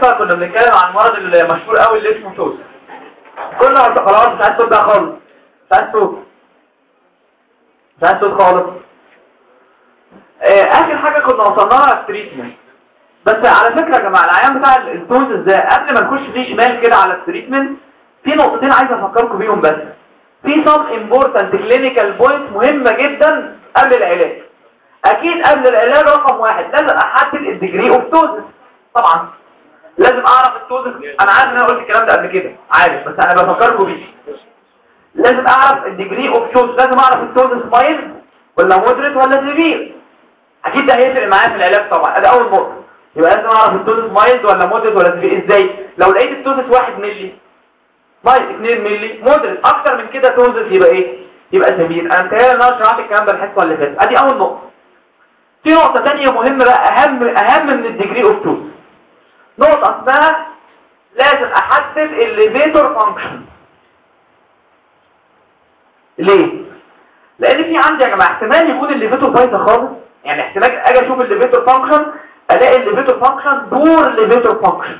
كنا بنتكلم عن المرض المشهور قوي اللي اسمه ptosis كنا خلاص مش عايز بقى خالص. مش عايز صوت مش خالص. آه، آخر حاجة كنا وصلنا لها ال treatment بس على فكرة يا جماعة العيان بتاع ال ptosis ده قبل ما نخش فيه شمال كده على ال treatment في نقطتين عايز أفكركم بيهم بس. في some important clinical points مهمة جدا قبل العلاج. أكيد قبل العلاج رقم واحد لازم أحدد ال degree of ptosis طبعا. لازم أعرف ال ptosis أنا عارف إن أنا قلت الكلام ده قبل كده. عارف بس أنا بفكركم بيه. لازم أعرف ال degree of ptosis لازم أعرف ال ptosis mild ولا moderate ولا severe أكيد ده هيفرق معايا في العلاج طبعا. أدي أول نقطة. يبقى لازم أعرف ال ptosis mild ولا moderate ولا severe إزاي؟ لو لقيت ال ptosis 1 مللي mild 2 مللي moderate أكتر من كده ptosis يبقى إيه؟ يبقى severe أنا متهيألي إن أنا شرحت الكلام ده الحصة اللي فاتت. أدي أول نقطة. في نقطة ثانية مهمة بقى أهم أهم من ال degree of ptosis نقطة اسمها لازم أحدد ال levator function ليه؟ لأن في عندي يا جماعة احتمال يكون ال levator بايظه خالص. يعني احتمال أجي أشوف ال levator function ألاقي ال levator function poor levator function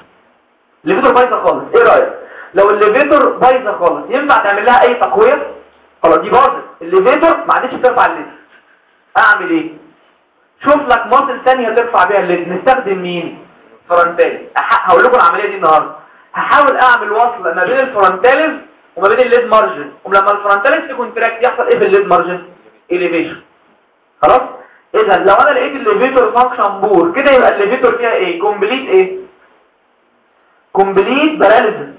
ال levator بايظه خالص. إيه رأيك؟ لو ال levator بايظه خالص ينفع تعمل لها أي تقوية؟ خلاص دي باظت. ال levator ما عادش ترفع ال lid. أعمل إيه؟ شوف لك muscle ثانية ترفع بيها ال lid. نستخدم مين؟ frontalis هقول لكم العملية دي النهارده. هحاول أعمل وصل ما بين ال frontalis وما بين ال lid margin. ولما ال frontalis ت contract يحصل إيه في ال lid margin؟ elevation خلاص؟ اذا لو أنا لقيت ال levator function poor كده يبقى ال levator فيها إيه؟ complete إيه؟ complete paralysis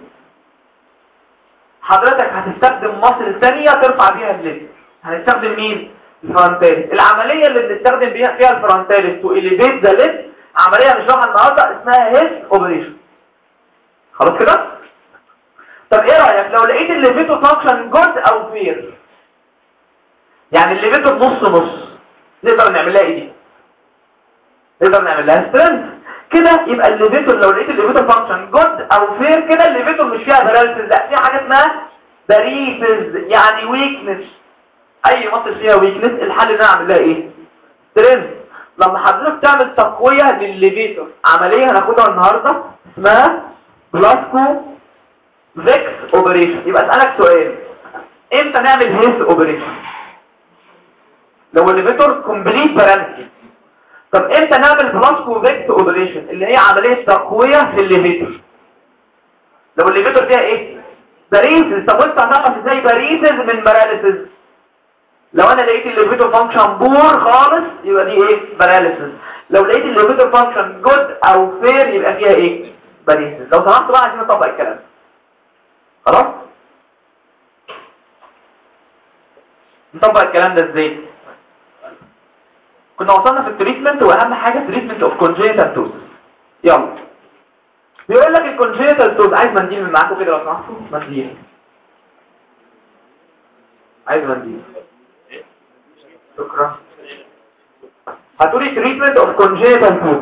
حضرتك هتستخدم muscle ثانية ترفع بيها ال lid. هنستخدم مين؟ ال frontalis العملية اللي بنستخدم بيها فيها ال frontalis to elevate the lid عملية هنشرحها النهاردة اسمها Hess operation. خلاص كده؟ طب إيه رأيك؟ لو لقيت ال levator function good أو fair يعني ال levator نص نص نقدر نعمل لها إيه دي؟ نقدر نعمل لها strength كده يبقى ال levator لو لقيت ال levator function good أو fair كده ال levator مش فيها paralysis لا فيها حاجة اسمها paresis يعني weakness أي muscle فيها weakness الحل إن أنا أعمل لها إيه؟ strength لما حضرتك تعمل تقوية للل levator عملية هناخدها النهاردة اسمها Blaskovics operation يبقى أسألك سؤال إمتى نعمل Hess operation لو ال levator complete paralysis طب إمتى نعمل Blaskovics operation اللي هي عملية تقوية في ال levator لو ال levator فيها إيه؟ paresis. طب وانت هتعرف إزاي paresis من paralysis لو أنا لقيت ال levator function poor خالص يبقى دي إيه؟ paralysis لو لقيت ال levator function good أو fair يبقى فيها إيه؟ paresis لو سمحت بقى عشان نطبق الكلام. خلاص؟ نطبق الكلام ده إزاي؟ كنا وصلنا في ال treatment وأهم حاجة treatment of congenital ptosis يلا. بيقول لك ال congenital ptosis عايز منديل من معاكم كده لو سمحتوا؟ منديل. عايز منديل. شكرا. هتقولي treatment of congenital ptosis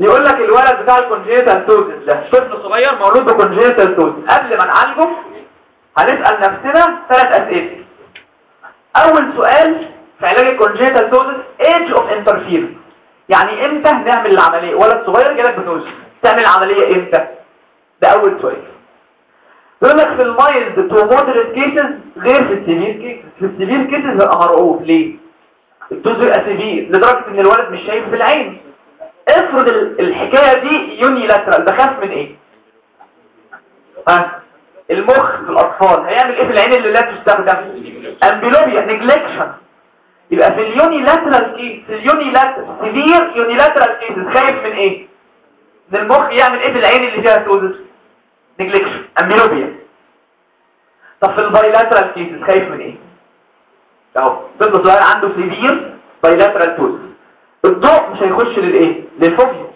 يقول لك الولد بتاع ال congenital ptosis ده طفل صغير مولود ب congenital ptosis قبل ما نعالجه هنسأل نفسنا ثلاث أسئلة. أول سؤال في علاج ال congenital ptosis age of interference يعني إمتى نعمل العملية؟ ولد صغير جالك بنوز. تعمل العملية إمتى؟ ده أول سؤال. لك في ال mild to moderate cases غير في ال severe cases في ال severe cases بقى مرعوب ليه ال ptosis بيبقى severe لدرجه ان الولد مش شايف بالعين افرض الحكاية دي unilateral بخاف من إيه ها المخ في الاطفال هيعمل إيه في العين اللي لا تستخدم amblyopia neglection يبقى في ال unilateral case في ال unilateral severe unilateral cases خايف من إيه ان المخ يعمل إيه في العين اللي فيها ptosis neglection amblyopia طب في ال bilateral cases خايف من إيه؟ أهو طفل صغير عنده severe bilateral ptosis. الضوء مش هيخش للايه لل fovea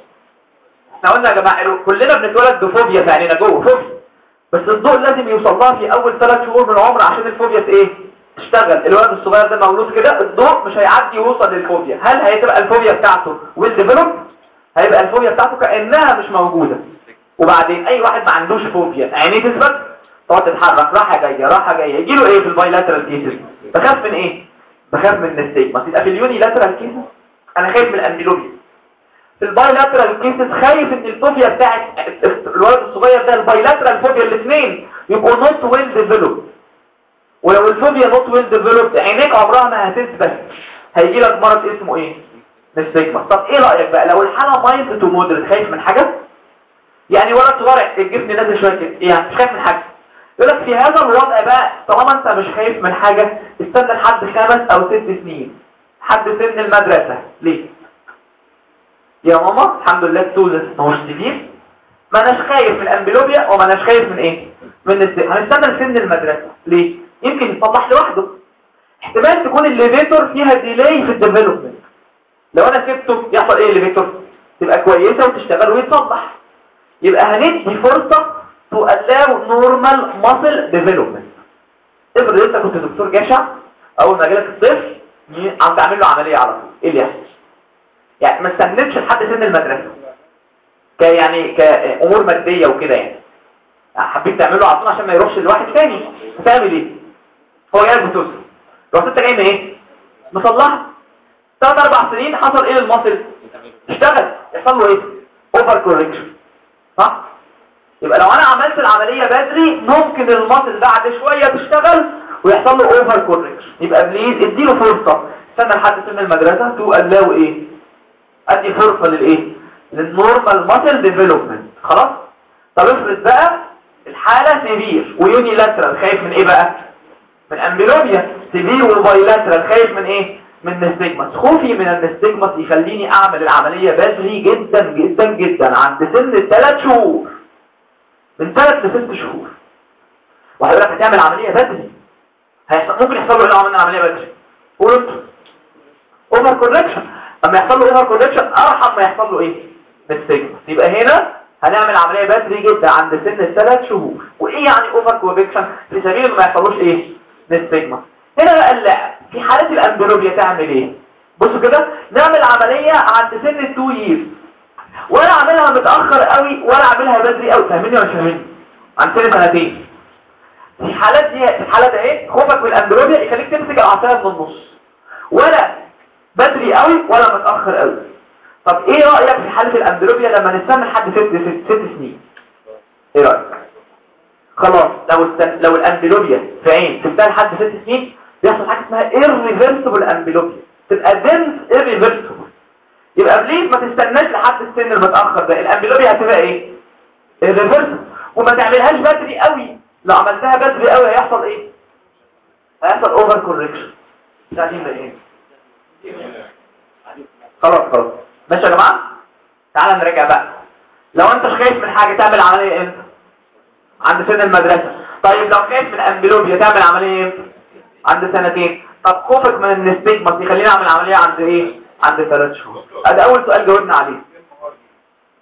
إحنا قلنا يا جماعة كلنا بنتولد ب fovea في عينينا جوه fovea بس الضوء لازم يوصل لها في أول ثلاث شهور من العمر عشان ال fovea إيه؟ تشتغل. الولد الصغير ده مولود كده الضوء مش هيعدي يوصل لل fovea هل هيبقى ال fovea بتاعته well developed هيبقى ال fovea بتاعته كأنها مش موجودة. وبعدين أي واحد ما عندوش fovea عينيه تثبت تقعد تتحرك راحة جاية راحة جاية يجي له إيه في ال bilateral cases بخاف من إيه؟ بخاف من ال nystagmus تبقى في ال unilateral cases أنا خايف من ال amblyopia في ال bilateral cases خايف إن ال fovea بتاعت الولد الصغير ده ال bilateral fovea الاثنين يبقوا not well developed ولو ال fovea not well developed عينيك عمرها ما هتثبت. هيجي لك مرض اسمه إيه؟ nystagmus طب إيه رأيك بقى؟ لو الحالة mild to moderate خايف من حاجة؟ يعني ولد صغير الجفن نازل شوية كده. يعني مش خايف من حاجة. يقول لك في هذا الوضع بقى طالما انت مش خايف من حاجة استنى لحد خمس أو ست سنين. حد سن المدرسة. ليه؟ يا ماما الحمد لله ال ptosis ما هوش كبير. ما اناش خايف من ال amblyopia وما اناش خايف من إيه؟ من السن هنستنى لسن المدرسة. ليه؟ يمكن يصلح لوحده. احتمال تكون ال levator فيها delay في ال development لو أنا سبته يحصل إيه ال levator؟ تبقى كويسة وتشتغل ويتصلح. يبقى هندي فرصة to allow normal muscle development افرض انت كنت دكتور جشع أول ما جالك الطفل عم تعمل له عملية على طول. إيه اللي يحصل؟ يعني ما استنتش لحد سن المدرسة. ك يعني كأمور مادية وكده يعني. حبيت تعمله على طول عشان ما يروحش لواحد تاني. تعمل إيه هو جاي بتوصل. رحت انت جاي من إيه مصلحة. ثلاث أربع سنين حصل إيه لل muscle اشتغل. يحصل له إيه؟ over correction صح؟ يبقى لو أنا عملت العملية بدري ممكن ال muscle بعد شوية تشتغل ويحصل له over correction يبقى please اديله فرصة. استنى لحد سن المدرسة؟ to allow إيه أدي فرصة للايه لل normal muscle development خلاص؟ طب افرض بقى الحالة severe و unilateral خايف من إيه بقى؟ من amblyopia severe و bilateral خايف من إيه؟ من ال nystagmus خوفي من ال nystagmus يخليني أعمل العملية بدري جدا جدا جدا عند سن الثلاث شهور. من ثلاث لست شهور. لك هتعمل عملية بدري. هيحصل ممكن يحصل له لو عملنا عمليه بدري. over correction أما يحصل له over correction أرحم ما يحصل له إيه؟ nystagmus يبقى هنا هنعمل عملية بدري جدا عند سن الثلاث شهور. وإيه يعني over correction في سبيل ما يحصلوش إيه؟ nystagmus هنا بقى اللعب. في حالة ال amblyopia تعمل إيه؟ بصوا كده نعمل عملية عند سن ال two years ولا أعملها متأخر قوي ولا أعملها بدري قوي. فاهميني ولا فاهميني؟ عند سن سنتين. في الحالات دي في الحالات إيه؟ خوفك من ال amblyopia يخليك تمسك العصاية من النص. ولا بدري قوي ولا متأخر قوي. طب إيه رأيك في حالة ال amblyopia لما نستنى لحد ست, ست, ست سنين؟ إيه رأيك؟ خلاص لو. لو ال amblyopia في عين سبتها لحد ست سنين بيحصل حاجة اسمها irreversible amblyopia تبقى dense irreversible. يبقى please ما تستناش لحد السن المتأخر ده. ال amblyopia هتبقى إيه؟ irreversible. وما تعملهاش بدري قوي. لو عملتها بدري قوي هيحصل إيه؟ هيحصل over correction تعليم ده إيه؟ خلاص خلاص. ماشي يا جماعة؟ تعالى نراجع بقى. لو أنت خايف من حاجة تعمل عملية إمتى؟ عند سن المدرسة. طيب لو خايف من amblyopia تعمل عملية إمتى؟ عند سنتين. طب خوفك من النستجمس يخليني أعمل عملية عند إيه؟ عند ثلاث شهور. ادي أول سؤال جاوبنا عليه.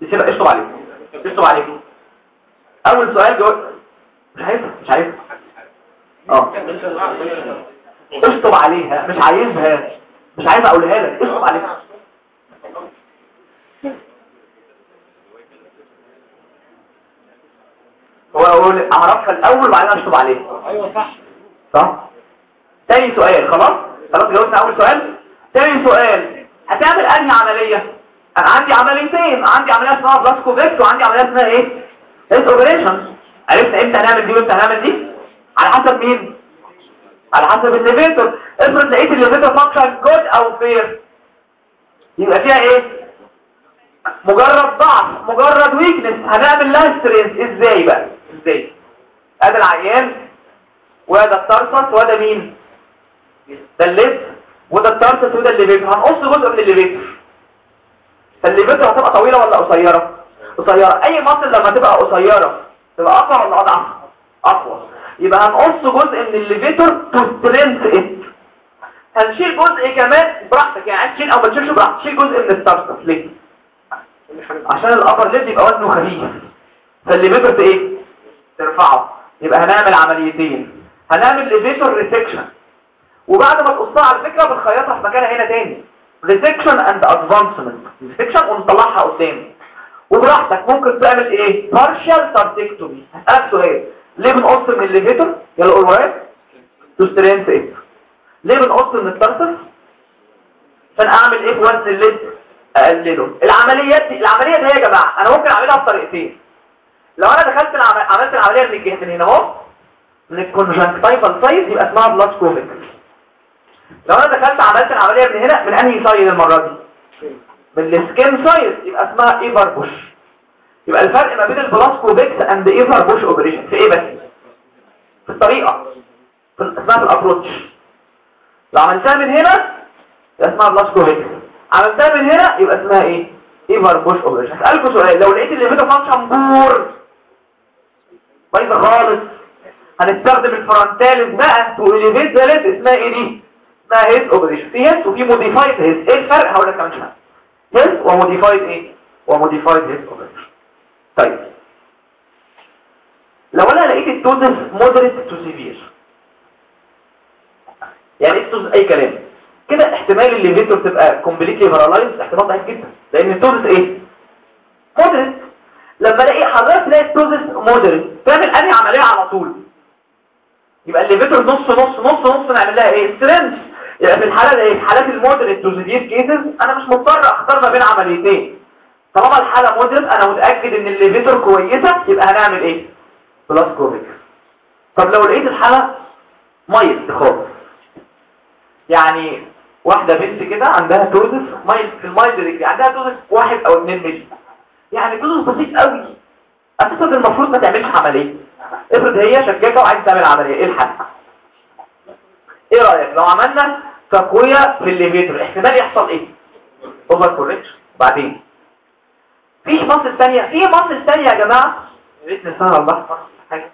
يسيب اشطب عليه اشطب عليه أول سؤال جاوب مش عايزها مش عايزها. آه. اشطب عليها مش عايزها. مش عايز أقولها لك. اشطب عليها. هو أقول أعرفها الأول وبعدين أشطب عليها. أيوه صح. صح؟ تاني سؤال خلاص؟ خلاص جاوبنا أول سؤال. تاني سؤال هتعمل أنهي عملية؟ أنا عندي عمليتين عندي عملية اسمها Blaskovics وعندي عملية اسمها إيه؟ Hess operation عرفنا إمتى هنعمل دي وإمتى هنعمل دي؟ على حسب مين؟ على حسب ال levator افرض لقيت ال levator function good or fair. يبقى فيها إيه؟ مجرد ضعف مجرد weakness هنعمل لها stress إزاي بقى؟ إزاي؟ أدي العيان وده ال tarsus وده مين؟ ده ال lev وده ال tarsus وده ال levator هنقص جزء من ال levator فال levator هتبقى طويلة ولا قصيرة قصيرة اي muscle لما تبقى قصيرة تبقى اقوى ولا اضعف اقوى يبقى هنقص جزء من ال levator to strengthen it هنشيل جزء كمان براحتك يعني عايز تشيل أو ما تشيلش براحتك شيل جزء من ال tarsus ليه عشان ال upper lid يبقى وزنه خفيف. فال levator إيه؟ ترفعه. يبقى هنعمل عمليتين. هنعمل levator resection وبعد ما تقصها على فكرة بنخيطها في مكانها هنا تاني. resection and advancement resection ونطلعها قدام. وبراحتك ممكن تعمل إيه؟ partial tarsectomy هسألك سؤال. ليه بنقص من ال levator يلا قول ورايا to strengthen إيه ليه بنقص من ال tarsus؟ عشان أعمل إيه؟ في وزن ال lid أقلله. العمليات دي العملية دي يا جماعة أنا ممكن أعملها بطريقتين. لو أنا دخلت العمل... عملت العملية من الجهه من هنا أهو من ال conjunctival side يبقى اسمها Blaskovics لو أنا دخلت عملت العملية من هنا من أنهي side المرة دي؟ من ال skin side يبقى اسمها Everbusch. يبقى الفرق ما بين ال Blaskovics and Everbusch operation في إيه بس؟ في الطريقة. في اسمها في ال approach لو عملتها من هنا يبقى اسمها Blaskovics عملتها من هنا يبقى اسمها إيه؟ Everbusch operation هسألكم سؤال. لو لقيت ال levator function poor بايظة خالص هنستخدم ال frontalis بقى to elevate the اسمها إيه دي؟ اسمها Hess operation في Hess وفي modified Hess إيه الفرق هقول لك كمان شوية Hess و modified إيه و modified Hess operation طيب لو أنا لقيت ال ptosis moderate to severe يعني ال ptosis أي كلام. كده احتمال ال levator تبقى completely paralyzed احتمال ضعيف جدا. لأن ال ptosis إيه؟ moderate لما ألاقي حضرتك تلاقي ال ptosis moderate تعمل أنهي عملية على طول؟ يبقى ال levator نص نص نص نص نعمل لها إيه؟ strengthen يبقى في الحالة إيه حالات ال moderate to severe cases أنا مش مضطر أختار ما بين عمليتين طالما الحالة moderate أنا متأكد إن ال levator كويسة يبقى هنعمل إيه؟ Blaskovics طب لو لقيت الحالة mild خالص يعني واحدة بنت كده عندها ptosis mild في ال mild دي عندها ptosis واحد أو اتنين ملي يعني ptosis بسيط قوي. أساسا المفروض ما تعملش عملية. افرض هي شكاكة وعايز تعمل عملية إيه الحل؟ إيه رأيك؟ لو عملنا تقوية في ال levator احتمال يحصل إيه؟ over correction بعدين فيش muscle ثانية في muscle ثانية يا جماعة. ريت نستنى الله. حاجة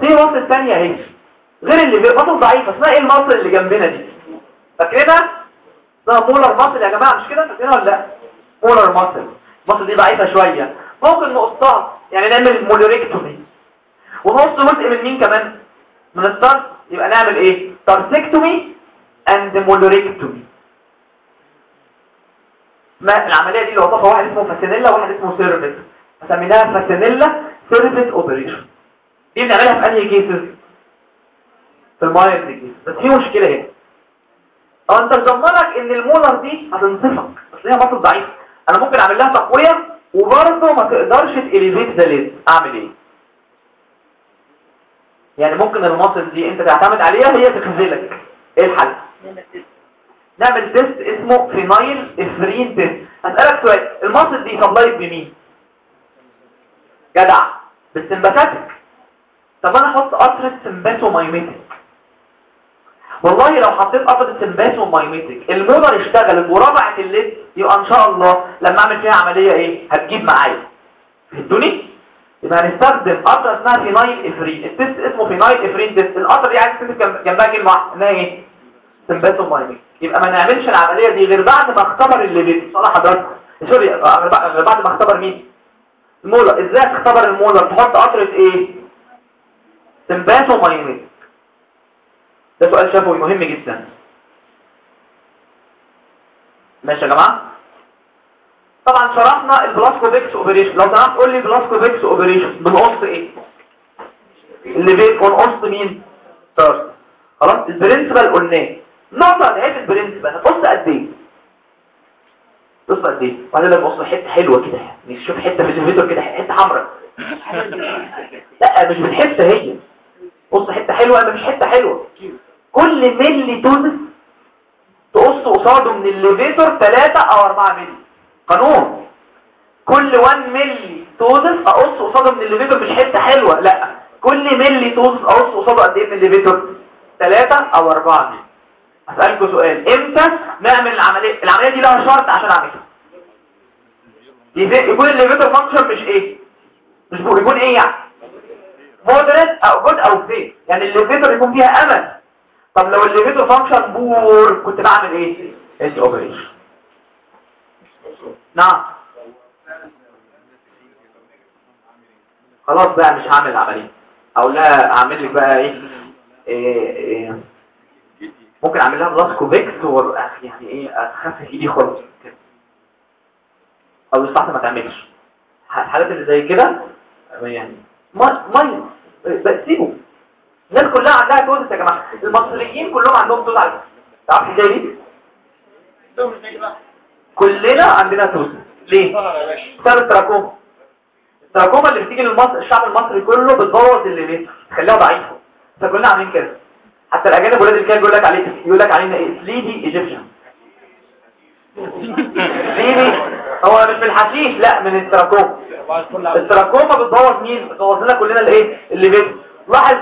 في muscle ثانية اهي. غير اللي muscle ضعيفة. اسمها إيه ال muscle اللي جنبنا دي؟ فاكرينها؟ اسمها Muller muscle يا جماعة. مش كده؟ فاكرينها ولا لا؟ Muller muscle ال muscle دي ضعيفة شوية. ممكن نقصها يعني نعمل Mullerectomy. ونقص جزء من مين كمان؟ من ال tarsus يبقى نعمل إيه؟ tarsectomy and Mullerectomy. ما العملية دي اللي وصفها واحد اسمه Fasanella وواحد اسمه Servat. سميناها Fasanella Servat operation دي بنعملها في أنهي cases في ال mild دي بس في مشكلة هنا. أو انت تضمنك إن المولر دي هتنصفك. بس هي muscle ضعيف. أنا ممكن أعمل لها تقوية وبرضه ما تقدرش ت elevate the lid أعمل إيه؟ يعني ممكن ال muscle دي انت تعتمد عليها هي تخزلك إيه الحل؟ نعمل test اسمه phenylephrine test هسألك سؤال ال muscle دي supplied بمين؟ جدع. بال sympathetic طب أنا أحط قطرة sympathomimetic والله لو حطيت قطرة sympathomimetic المودر اشتغلت ورفعت ال lid يبقى إن شاء الله لما أعمل فيها عملية إيه؟ هتجيب معايا. فهمتوني؟ يبقى هنستخدم قطرة اسمها phenylephrine. ال test اسمه phenylephrine test القطرة دي عايز تكتب جنبها كلمة واحدة انها إيه؟ sympathomimetic يبقى ما نعملش العملية دي غير بعد ما اختبر اللي بيت صلاح حضرتك. سوري غير بعد ما اختبر مين؟ المولر. إزاي تختبر المولر؟ تحط قطرة إيه sympathomimetic ده سؤال شفوي مهم جدا. ماشي يا جماعة؟ طبعا شرحنا ال Blaskovics operation لو سمحت قول لي Blaskovics operation بنقص إيه؟ اللي بيت ونقص مين؟ خلاص ال principle قلناه. نقطة نهاية ال principle هتقص قد إيه؟ تقص قد إيه؟ وبعدين لما تقص حتة حلوة كده. يعني شوف حتة في الفيديو كده حتة حمراء. لا مش بالحته هي. قص حتة حلوة اما مش حتة حلوة؟ كل ملي ptosis تقص قصاده من ال levator 3 أو 4 ملي. قانون. كل 1 ملي ptosis أقص قصاده من ال levator مش حتة حلوة لأ. كل ملي ptosis أقص قصاده قد إيه من ال levator؟ 3 أو 4 ملي هسألكوا سؤال إمتى نعمل العملية؟ العملية دي لها شرط عشان أعملها. يكون ال levator function مش إيه؟ مش يكون إيه يعني؟ moderate أو good أو فيه يعني ال levator يكون فيها أمل. طب لو ال levator function poor كنت بعمل إيه؟ Hess operation نعم. خلاص بقى مش هعمل العملية أقول لها اعمل لك بقى إيه, إيه, إيه ممكن أعمل لها Blaskovics و يعني إيه اخفف إيدي خالص. كده أو يستحسن ما تعملش. الحالات اللي زي كده يعني ميه بس سيبه. الناس كلها عندها ptosis يا جماعة. المصريين كلهم عندهم ptosis على تعرف إزاي دي؟ كلنا عندنا توزن ليه؟ بسبب ال trachoma ال trachoma اللي بتيجي للمصر الشعب المصري كله بتبوظ ال LP تخليها ضعيفة. فكلنا عاملين كده. حتى الأجانب ولاد الكلب يقول لك عليه يقول لك علينا إيه sleepy Egyptian. سليبي هو مش من الحشيش لا من التراكوما التراكوما بتبوظ مين؟ بتبوظ لنا كلنا الايه اللي بيه لاحظ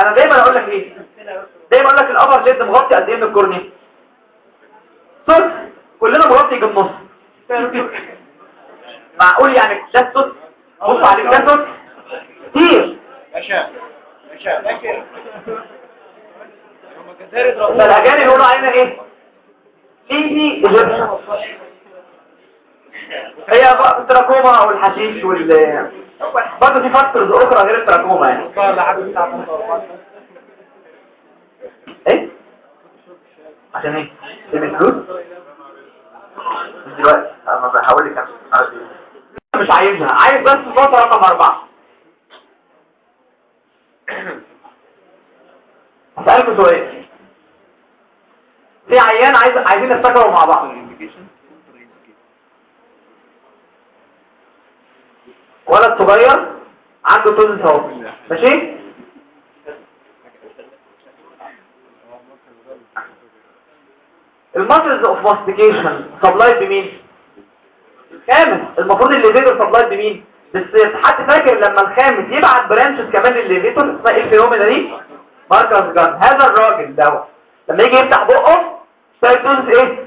أنا دايما أقول لك إيه؟ دايما أقول لك الأبر ليد مغطي قد إيه من الكورنيا صفر. كلنا مغطي بالنص معقول يعني ده الصوت بص عليك ده صوت كتير. باشا باشا فاكر فالاجانب يقولوا علينا إيه؟ ايدي إيجيبشن. هي بقى التراكوما أو الحشيش وال برضه في factors أخرى غير التراكوما يعني. إيه؟ عشان إيه؟ الفلوس أنا مش عايزها. عايز بس نقطه رقم أربعة. هسألكوا سؤال. في عيان عايز عايزين نفتكروا مع بعض. ولد صغير عنده توزن اهو ماشي؟ ال muscles of mastication supplied بمين؟ خامس. المفروض ال levator supplied بمين؟ بس حد فاكر لما الخامس يبعت branches كمان للل levator؟ اسمها إيه ال phenomena دي؟ Marcus Gunn هذا الراجل دوت لما يجي يفتح بقه تلاقي ال ptosis إيه؟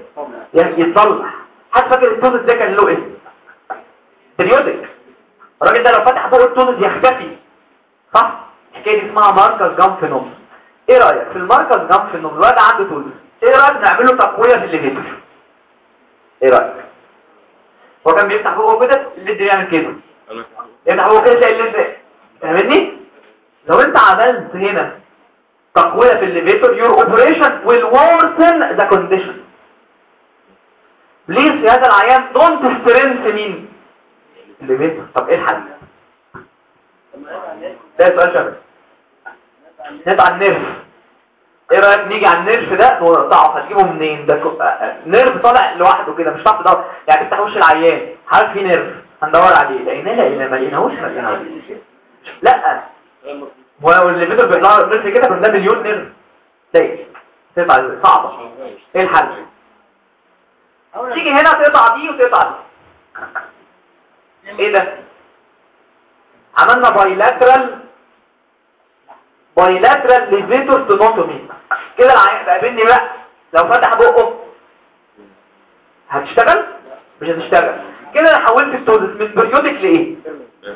يعني يتصلح. حد فاكر ال ptosis ده كان له اسم periodic الراجل ده لو فتح بقه ال ptosis يختفي. صح؟ الحكاية دي اسمها Marcus Gunn phenomenon إيه رأيك في ال Marcus Gunn phenomenon الواد عنده ptosis إيه رأيك نعمل له تقوية في ال levator إيه رأيك؟ هو كان بيفتح بقه كده ال lid بيعمل كده. يفتح بقه كده تلاقي ال lid فاهمني؟ لو انت عملت هنا تقوية في ال levator your operation will worsen the condition. please في هذا العيان don't strength مين ال levator طب إيه الحل؟ ده سؤال شبه. نقطع ال nerve إيه رأيك نيجي على ال nerve ده نقطعه هتجيبه منين؟ ده كو... nerve طالع لوحده كده مش هتعرف تدور. يعني تفتح وش العيان عارف في nerve هندور عليه. لقيناه لقيناه ما لقيناهوش ما لقيناهوش. لا. هو اللي بيقدر بيطلع nerve كده ده مليون nerve تلاقي تقطع صعبة. إيه الحل؟ تيجي هنا تقطع دي وتقطع دي. إيه ده؟ عملنا bilateral bilateral levator tenotomy كده العيان قابلني بقى. لو فتح بقه هتشتغل؟ مش هتشتغل. كده أنا حولت ال ptosis من periodic لإيه؟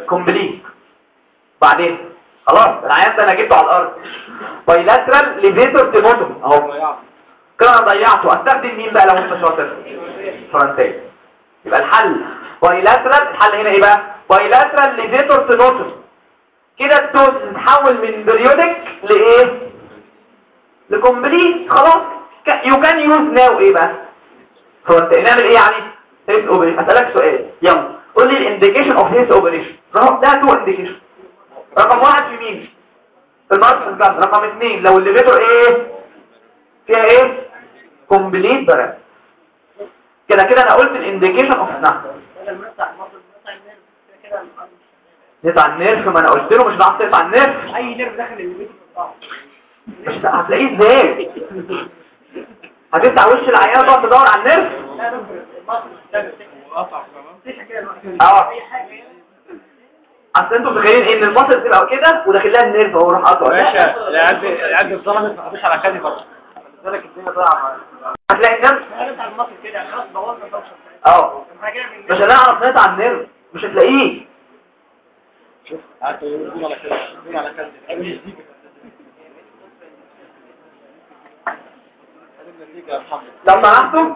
complete بعدين؟ خلاص العيان ده أنا جبته على الأرض. bilateral levator tenotomy أهو. كده أنا ضيعته. أستخدم مين بقى لو أنت شاطر؟ frontalis. يبقى الحل. bilateral الحل هنا إيه بقى؟ bilateral levator tenotomy كده ال ptosis تتحول من periodic لإيه؟ ل complete خلاص. you can use now إيه بقى؟ هو أنت نعمل إيه يعني؟ Hess operation أسألك سؤال. يلا. قول لي ال indication of Hess operation ده two indication رقم واحد في مين؟ في ال Marcus Gunn رقم اثنين لو ال levator إيه؟ فيها إيه؟ complete para كده كده أنا قلت الانديكيشن اوف نعم نقطع النيرف ما أنا قلت له مش هتعرف تقطع النيرف أي نيرف داخل الليفيتور مش هتلاقيه إزاي هتفتح وش العيانه تقعد تدور على النيرف آه. أصل أنتوا متخيلين إن المصل تبقى كده وداخل لها النيرف اهو راح قطع باشا العيال العيال اتظلمت ما خدوش على كادي برضه لذلك الدنيا ضايعة هتلاقي ال nerve على ال muscle كده خلاص بوظنا الدوشه آه. مش هنعرف نقطع ال nerve مش هتلاقيه. لو طلعتوا؟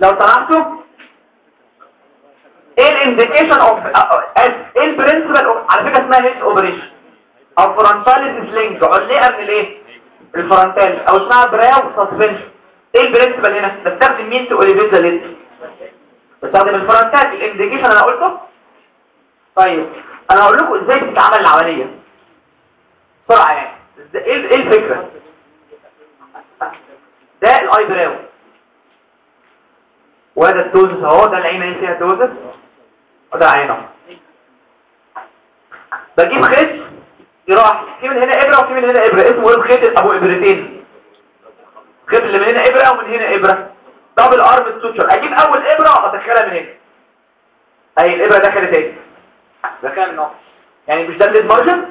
لو طلعتوا؟ إيه ال indication of إيه ال principle على فكرة اسمها Hess operation أو frontalis sling علقه من الايه ال frontal أو اسمها brow suspension إيه ال principle هنا. بستخدم مين to elevate the lid بستخدم ال frontal ال indication أنا قلته؟ طيب أنا هقول لكم إزاي بتتعمل العملية. بسرعة يعني. إزاي- إيه إيه الفكرة؟ ال eyebrow وهذا ال ptosis أهو ده العين اللي فيها ptosis وده عينه بجيب خيط جراح في من هنا إبرة وفي من هنا إبرة. اسمه إيه؟ الخيط أبو إبرتين. الخيط اللي من هنا إبرة ومن هنا إبرة. double arm suture أجيب أول إبرة وأدخلها من هنا. اهي الإبرة دخلت اهي دخلها من هنا يعني مش ده ال lid margin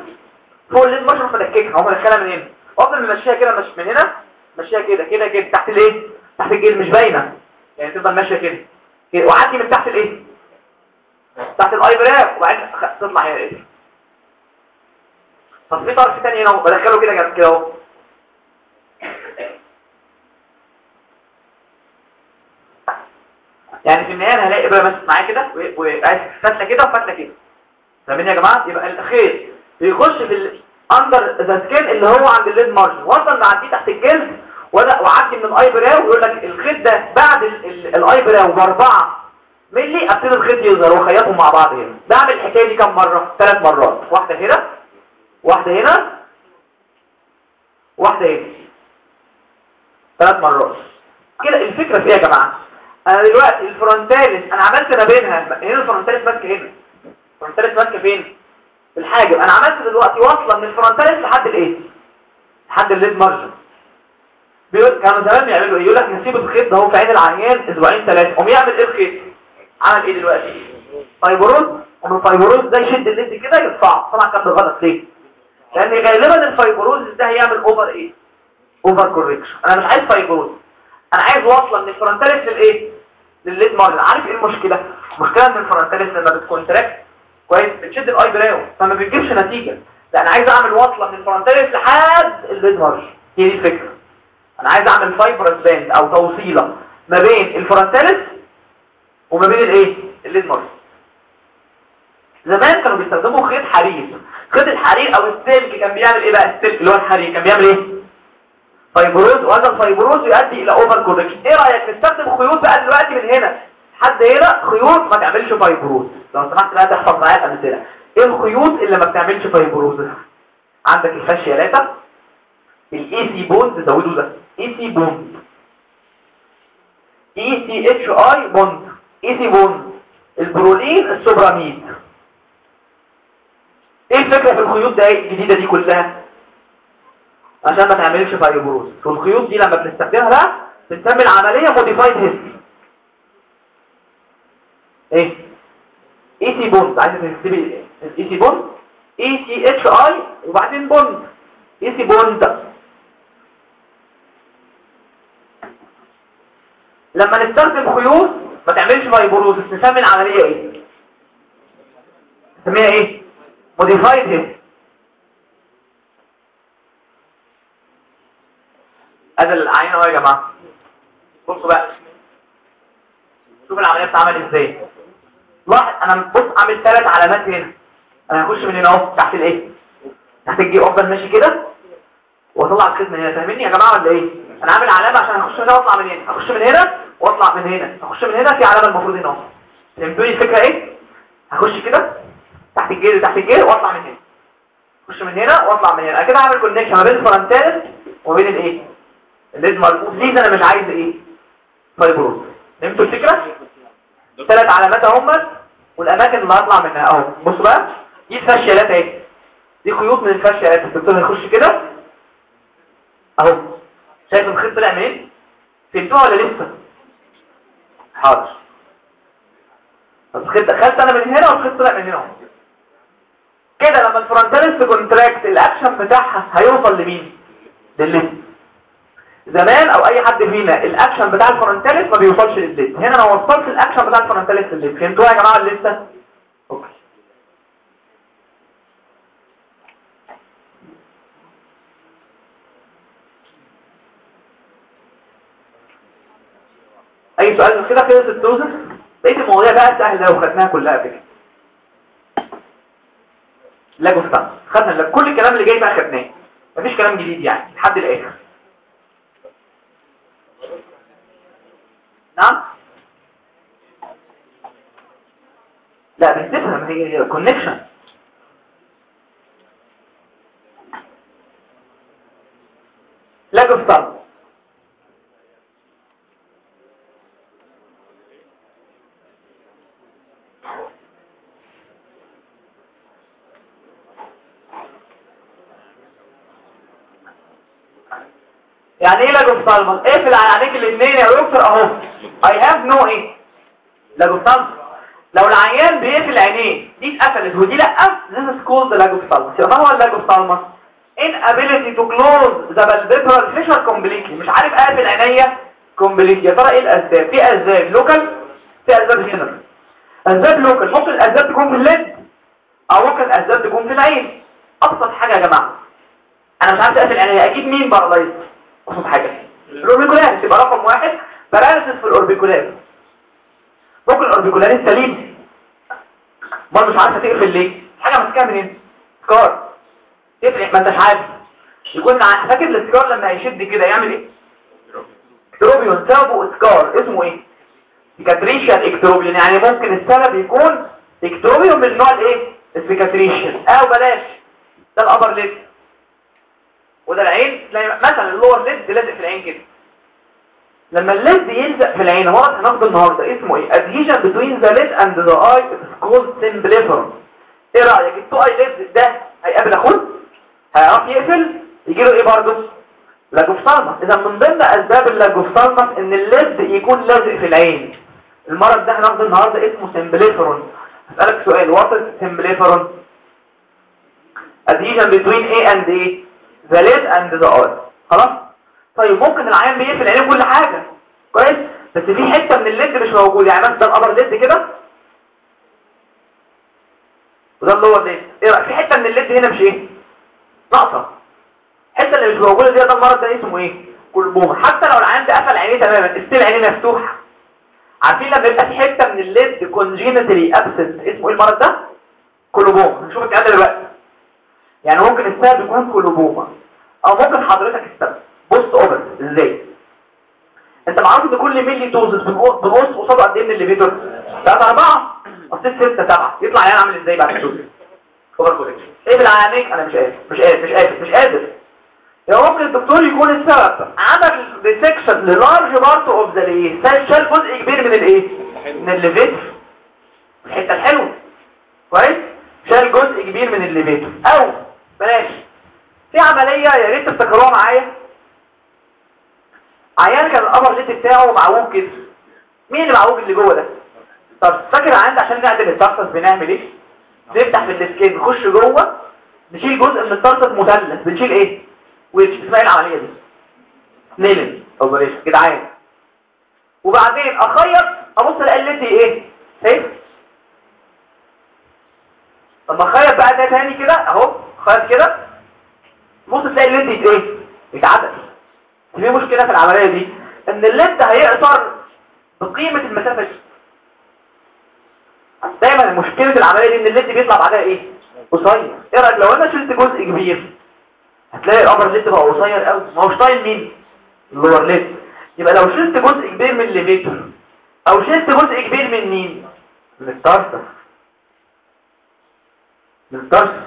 فوق ال lid margin بدككها هم دخلها من هنا. أفضل ممشيها كده مش من هنا مشيها كده كده كده تحت الإيه؟ تحت الجلد مش باينة. يعني تفضل ماشية كده. كده. وعدي من تحت الإيه؟ تحت الاي براف وبعدين تطلع هنا. إيه طب في طرف تاني هنا اهو بدخله كده كده أهو. يعني في النهاية أنا هلاقي ابره ماشيه معايا كده وفتله كده وفتله كده. فاهمين يا جماعة؟ يبقى الخيط بيخش في ال under the skin اللي هو عند ال lid margin وصل معديه تحت الجلد ولا وعدي من ال eyebrow ويقول لك الخيط ده بعد ال- ال- ال eyebrow باربعه ملي ابتدي الخيط يظهر واخيطهم مع بعض هنا؟ بعمل الحكاية دي كام مرة؟ ثلاث مرات. واحدة هنا واحدة هنا واحدة هنا. ثلاث مرات. كده الفكرة في إيه يا جماعة؟ أنا دلوقتي ال frontalis أنا عملت ما بينها هنا ال frontalis ماسكه هنا. ال frontalis ماسكة فين؟ في الحاجب أنا عملت دلوقتي واصله من ال frontalis لحد الايه؟ لحد ال lid margin. بيقول كانوا زمان بيعملوا إيه؟ يقول لك نسيب الخيط ده هو في عين العيان أسبوعين ثلاثة قوم يعمل إيه الخيط؟ عمل إيه دلوقتي؟ fibrosis. ومن ال fibrosis ده يشد ال lid كده يرفعه. طبعا كان بالغلط ليه؟ لأن غالبا ال fibrosis ده هيعمل over إيه؟ over correction أنا مش عايز fibrosis. أنا عايز واصله من ال frontalis للإيه؟ للل lid margin عارف إيه المشكلة؟ المشكلة إن ال frontalis لما بت contract كويس بتشد ال eyebrow فما بتجيبش نتيجة. لا أنا عايز أعمل واصله من ال frontalis لحد ال lid margin هي دي الفكرة. أنا عايز أعمل fibrous band أو توصيلة ما بين ال frontalis وما بين الإيه؟ ال lid margin زمان كانوا بيستخدموا خيط حرير. خيط الحرير أو السلك كان بيعمل إيه بقى؟ السلك اللي هو الحرير كان بيعمل إيه؟ fibrosis وهذا ال fibrosis يؤدي إلى over correction إيه رأيك؟ نستخدم خيوط بقى دلوقتي من هنا. لحد هنا خيوط ما تعملش fibrosis لو سمحت بقى تحفظ معايا الامثله إيه الخيوط اللي ما بتعملش fibrosis عندك ال fascia lata ال Ethibond زودوا ده. Ethibond E T H I bond Ethibond ال Prolene ال Supramid. إيه الفكرة في الخيوط ده؟ الجديدة دي كلها؟ عشان ما تعملش fibrosis والخيوط دي لما بنستخدمها بقى بنسمي العملية modified Hess إيه؟ Ethibond عايزة تكتبي ال Ethibond E T H I وبعدين bond Ethibond لما نستخدم خيوط ما تعملش fibrosis نسمي العملية إيه؟ نسميها إيه؟ modified Hess دي هذا العين اهو يا جماعة. بصوا بقى. شوف العملية بتتعمل إزاي. لاحظ أنا بص عامل ثلاث علامات هنا. أنا هخش من هنا أهو تحت الإيه؟ تحت الجلد أفضل ماشي كده. وأطلع الخيط من هنا. فاهميني يا جماعة ولا إيه؟ أنا عامل علامة عشان اخش من هنا وأطلع من هنا. اخش من هنا وأطلع من هنا. اخش من هنا في علامة المفروض هنا أهو. فهمتوني الفكرة إيه؟ هخش كده تحت الجلد تحت الجلد وأطلع من هنا. اخش من هنا وأطلع من هنا. كده هعمل connection ما بين ال frontalis وبين الإيه؟ ال lid مربوط. ليه أنا مش عايز إيه؟ fibrosis فهمتوا الفكرة؟ ثلاث علامات اهم والأماكن اللي هطلع منها أهو. بصوا بقى دي ال fascia lata أهي. دي خيوط من ال fascia lata الدكتور هيخش كده. أهو. شايف الخيط طلع منين؟ فهمتوها ولا لسه؟ حاضر. الخيط دخلت أنا من هنا والخيط طلع من هنا كده لما ال frontalis contract ال action بتاعها هيوصل لمين؟ لل lid زمان أو أي حد فينا الاكشن بتاع ال frontalis ما بيوصلش لل lid هنا أنا وصلت الاكشن بتاع ال frontalis لل lid فهمتوا يا جماعة لسه؟ okay. أي سؤال كده خلص ال ptosis بقيه المواضيع بقى سهلة وخدناها كلها قبل كده. lagophthalmos خدنا كل الكلام اللي جاي بقى خدناه. مفيش كلام جديد يعني لحد الآخر. نعم؟ لا مش تفهم هي connection لا اوف يعني إيه لا اوف طلب اقفل إيه على عينيك الاثنين يا دكتور؟ أهو. اي هاف نو إيه لاجوفتالمس لو العيان بيقفل عينيه دي اتقفلت ودي لا this is called لاجوفتالمس يبقى ما هو اللاجوفتالمس inability to close the palpebral fissure completely. مش عارف اقفل عينيا completely. يا ترى إيه الأسباب؟ في أسباب local في أسباب جنرال أسباب local ممكن الأسباب تكون في ال lid أو ممكن الأسباب تكون في العين. أبسط حاجة يا جماعة. أنا مش عارف اقفل عينيا. أكيد مين paralyzed أبسط حاجة. ال orbicularis تبقى رقم واحد. paralysis في ال orbicularis. ممكن ال orbicularis سليم ما مش عارفة تقفل ليه. حاجة ماسكاها منين؟ scar. تفرق ما انتش عارف. يكون فاكر ال scar لما هيشد كده يعمل إيه؟ ectropion سببه scar اسمه إيه؟ cicatricial ectropion يعني ممكن السبب يكون ectropion من النوع الايه؟ ال cicatricial أو بلاش ده ال upper lid وده العين. مثلا ال lower lid لازق في العين كده. لما ال lid يلزق في العين هو هناخده النهارده. اسمه إيه؟ Between the lid and the eye is called symblepharon إيه رأيك؟ ال two eyelid ده هيقابل أخوه؟ هيعرف يقفل؟ يجي له إيه برضه؟ lagophthalmos إذا من ضمن أسباب ال lagophthalmos إن ال lid يكون لازق في العين. المرض ده هناخده النهارده اسمه symblepharon هسألك سؤال. Is symblepharon adhesion between إيه and إيه. The lid and the eye. خلاص؟ طيب ممكن العيان بيقفل عينيه كل حاجة. كويس؟ بس في حتة من ال lid مش موجود. يعني مثلا ده ال upper lid كده. وده ال lower lid إيه رأيك؟ في حتة من ال lid هنا مش إيه؟ ناقصة. الحته اللي مش موجودة دي ده المرض ده اسمه إيه؟ coloboma حتى لو العيان ده قفل عينيه تماما still عينيه مفتوحة. عارفين لما يبقى في حتة من ال lid congenitally absent اسمه إيه المرض ده؟ coloboma هنشوف الكلام ده دلوقتي. يعني ممكن السبب يكون coloboma أو ممكن حضرتك السبب. post-operative إزاي؟ انت معروف ان كل ملي ptosis بنقص قصاده قد إيه من ال levator؟ 3 4 قصيت 6 7 يطلع العيان عامل إزاي بعد ال ptosis over correction. إيه بالعيانيك أنا مش قادر. مش قادر. مش قادر. مش قادر. يبقى ممكن الدكتور يكون السبب. عمل resection ل large part of the إيه شال جزء كبير من الايه؟ من ال levator الحتة الحلوة. كويس؟ شال جزء كبير من ال levator أو بلاش. في عملية يا ريت تفتكروها معايا. عيان كان ال upper lid بتاعه معوج كده. مين اللي معوج اللي جوه ده؟ طب فاكر عندي عشان نعدل ال tarsus بنعمل إيه؟ نفتح في ال skin نخش جوه نشيل جزء من ال tarsus مثلث. بنشيل إيه؟ wedge اسمها إيه العملية دي Snellen operation جدعان. وبعدين أخيط أبص الاقي إيه؟ شايف طب أخيط بقى ده تاني كده أهو خيط كده. بص تلاقي ال lid إيه؟ يتعدل في مشكلة في العملية دي إن ال lid هيقصر بقيمة المسافة دي. دايما مشكلة العملية دي إن ال lid بيطلع بعدها إيه؟ قصير. إيه رأيك؟ لو أنا شلت جزء كبير هتلاقي ال upper lid بقى قصير قوي ما هوش طايل مين؟ ال lower lid. يبقى لو شلت جزء كبير من ال levator أو شلت جزء كبير من مين؟ من ال tarsus من ال tarsus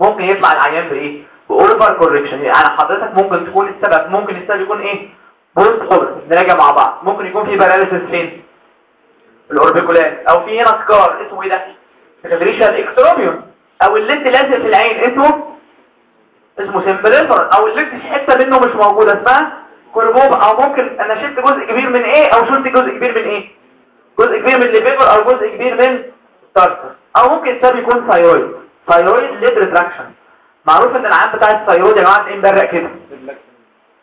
ممكن يطلع العيان بإيه؟ ب over correction يعني حضرتك ممكن تكون السبب ممكن السبب يكون إيه؟ post-operative نراجع مع بعض. ممكن يكون في paralysis فين؟ ال orbicularis. أو في هنا scar اسمه إيه ده؟ cicatricial ectropion أو ال lid لازق في العين اسمه؟ اسمه symblepharon أو ال lid في حتة منه مش موجودة اسمها coloboma أو ممكن أنا شلت جزء كبير من إيه؟ أو شلت جزء كبير من إيه؟ جزء كبير من الليفر أو جزء كبير من ال tarsus أو ممكن السبب يكون thyroid thyroid lid retraction معروف إن العيان بتاع ال thyroid يا جماعة إيه مبرق كده.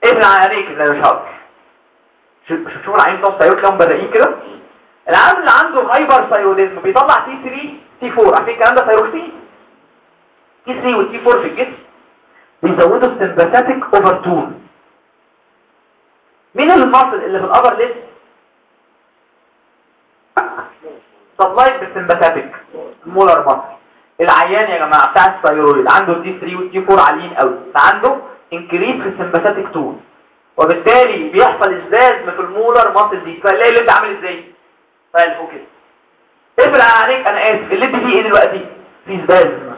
إيه من عيانيك اللي مش هقدر. شوف شوف العيان بتوع الثايرويد تلاقيهم مبرقين كده. العيان اللي عنده hyperthyroidism بيطلع T 3 T 4 عارفين الكلام ده thyroxine T 3 وال T 4 في الجسم. بيزودوا ال sympathetic over tone مين ال muscle اللي في ال upper lid supplied بال sympathetic Muller muscle العيان يا جماعة بتاع ال thyroid عنده T 3 وال T 4 عاليين قوي فعنده increase في ال sympathetic tone وبالتالي بيحصل إزداد في ال Muller muscle دي. فلاقي ال lid عامل إزاي؟ طيب فوق كده افرع عليك أنا آسف. ال lid فيه إيه دلوقتي؟ في إزداد.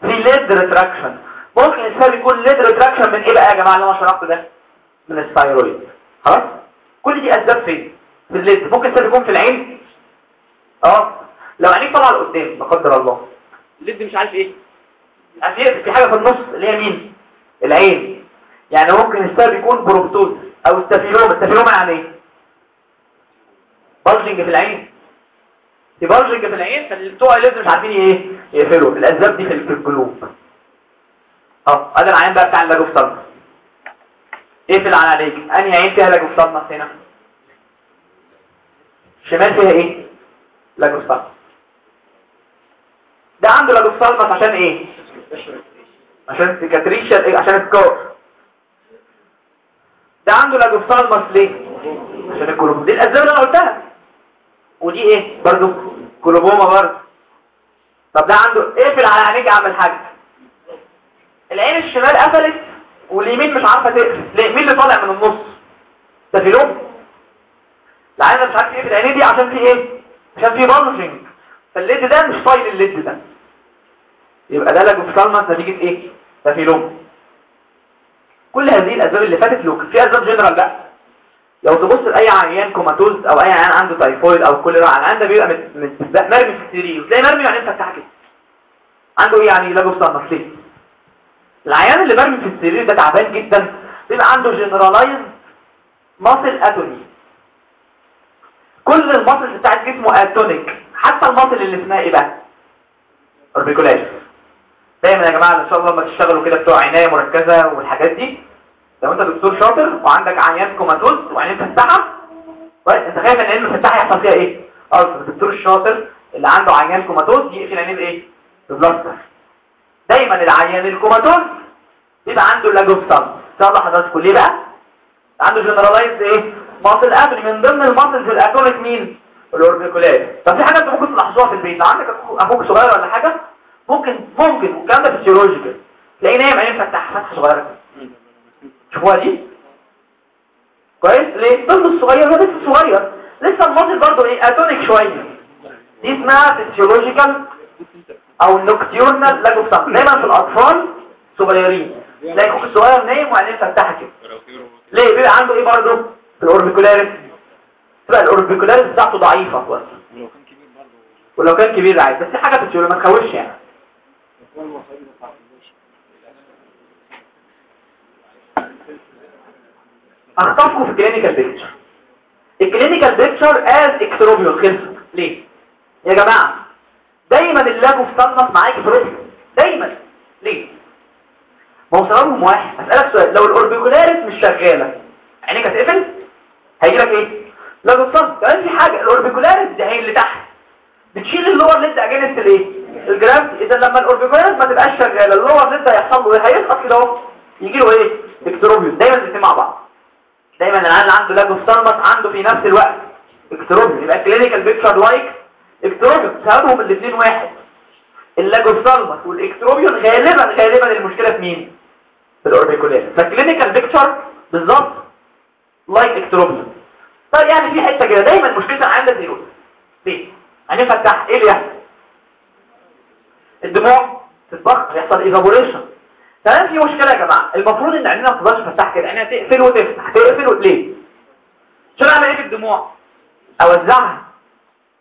في lid retraction. ممكن السبب يكون lid retraction من إيه بقى يا جماعة اللي أنا شرحته ده؟ من ال thyroid خلاص؟ كل دي أسباب فين؟ في ال lid. ممكن السبب يكون في العين؟ أه. لو عينيك طالعة لقدام لا قدر الله. ال lid مش عارف إيه. عارف إيه؟ في حاجة في النص اللي هي مين؟ العين. يعني ممكن السبب يكون proptosis أو staphyloma staphyloma يعني إيه؟ bulging في العين. في bulging في العين فالبتوع لازم مش عارفين إيه؟ يقفلوا. الأسباب دي في ال globe. آه ادي العين بقى بتاع ال lagophthalmos اقفل على عليك. أنهي عين فيها lagophthalmos هنا؟ شمال فيها إيه؟ lagophthalmos ده عنده lagophthalmos عشان إيه؟ عشان cicatrization إيه؟ عشان scar ده عنده lagophthalmos ليه؟ عشان ال coloboma دي الأسباب اللي أنا قلتها. ودي إيه؟ برضو coloboma برضو. طب ده عنده اقفل على عينيك اعمل حاجة العين الشمال قفلت واليمين مش عارفة تقفل. ليه؟ مين اللي طالع من النص؟ staphyloma العين مش عارف يقفل عينيه دي عشان في إيه؟ عشان في bulging فال lid ده مش طايل ال lid ده. يبقى ده lagophthalmos نتيجه إيه؟ staphyloma كل هذه الأسباب اللي فاتت local في أسباب جنرال لا لو تبص لأي عيان comatose أو أي عيان عنده تايفويد أو كل ده العيان ده بيبقى مرمي في السرير. وتلاقي مرمي يعني مفتحه كده عنده إيه يعني؟ lagophthalmos ليه العيان اللي مرمي في السرير ده تعبان جدا. بيبقى عنده generalized muscle atony كل ال muscle بتاعت جسمه atonic حتى ال muscle اللي اسمها إيه بقى. orbicularis دايما يا جماعة إن شاء الله لما تشتغلوا كده بتوع عناية مركزة والحاجات دي لو أنت دكتور شاطر وعندك عيان comatose وعينين مفتحه كويس. أنت خايف إن العين المفتحه يحصل فيها إيه؟ آه الدكتور الشاطر اللي عنده عيان comatose يقفل عينيه بايه ببلاستر. دايما العيان ال comatose يبقى عنده شاء الله حضراتكم. ليه بقى؟ عنده generalized إيه؟ muscle atony من ضمن ال muscles ال atonic مين ال orbicularis طب في حاجة أنتوا ممكن تلاحظوها في البيت؟ عندك أخوك صغير ولا حاجة؟ ممكن ممكن والكلام ده physiological. تلاقيه نايم عينيه مفتحة فتحه صغيرة. شوفوها دي. كويس؟ ليه؟ الطفل الصغير هو لسه صغير. لسه ال muscle برضه إيه؟ atonic شوية. دي اسمها physiological أو nocturnal lagophthalmos دايما في الأطفال صغيرين. تلاقي الصغير نايم وعينيه مفتحة كده. ليه؟ بيبقى عنده إيه برضه؟ في ال orbicularis. تبقى ال orbicularis بتاعته ضعيفة برضه ولو كان كبير عادي بس حاجة بتشيله ما تخوفش يعني. اخطفكم في ال clinical picture ال clinical picture as ectropion خلصت. ليه؟ يا جماعة دايما اللاجو في معاك بروبيون دايما. ليه؟ ما هو سببهم واحد. اسالك سؤال لو ال orbicularis مش شغالة عينيك هتقفل؟ هيجي لك إيه؟ صمت كمان في حاجة. ال orbicularis دي هي اللي تحت. بتشيل ال lower lid against الايه ال gravity. إذا لما ال orbicularis ما تبقاش شغالة ال lower lid هيحصل له إيه؟ هيسقط كده أهو. يجي له إيه؟ ectropion دايما الاثنين مع بعض. دايما العيان اللي عنده lagophthalmos عنده في نفس الوقت ectropion يبقى clinical picture like ectropion سببهم الاثنين واحد. ال lagophthalmos وال ectropion غالبا غالبا المشكلة في مين؟ في ال orbicularis فال clinical picture بالظبط like ectropion طيب يعني في حتة كده دايما مشكلتنا عندنا xerosis ليه؟ هنفتح إيه اللي يحصل؟ الدموع تتبخر يحصل evaporation تمام؟ في مشكلة يا جماعة. المفروض إن عينينا ما تفضلش مفتحه كده. عينيها تقفل وتفتح. تقفل ليه؟ عشان أعمل إيه في الدموع؟ أوزعها.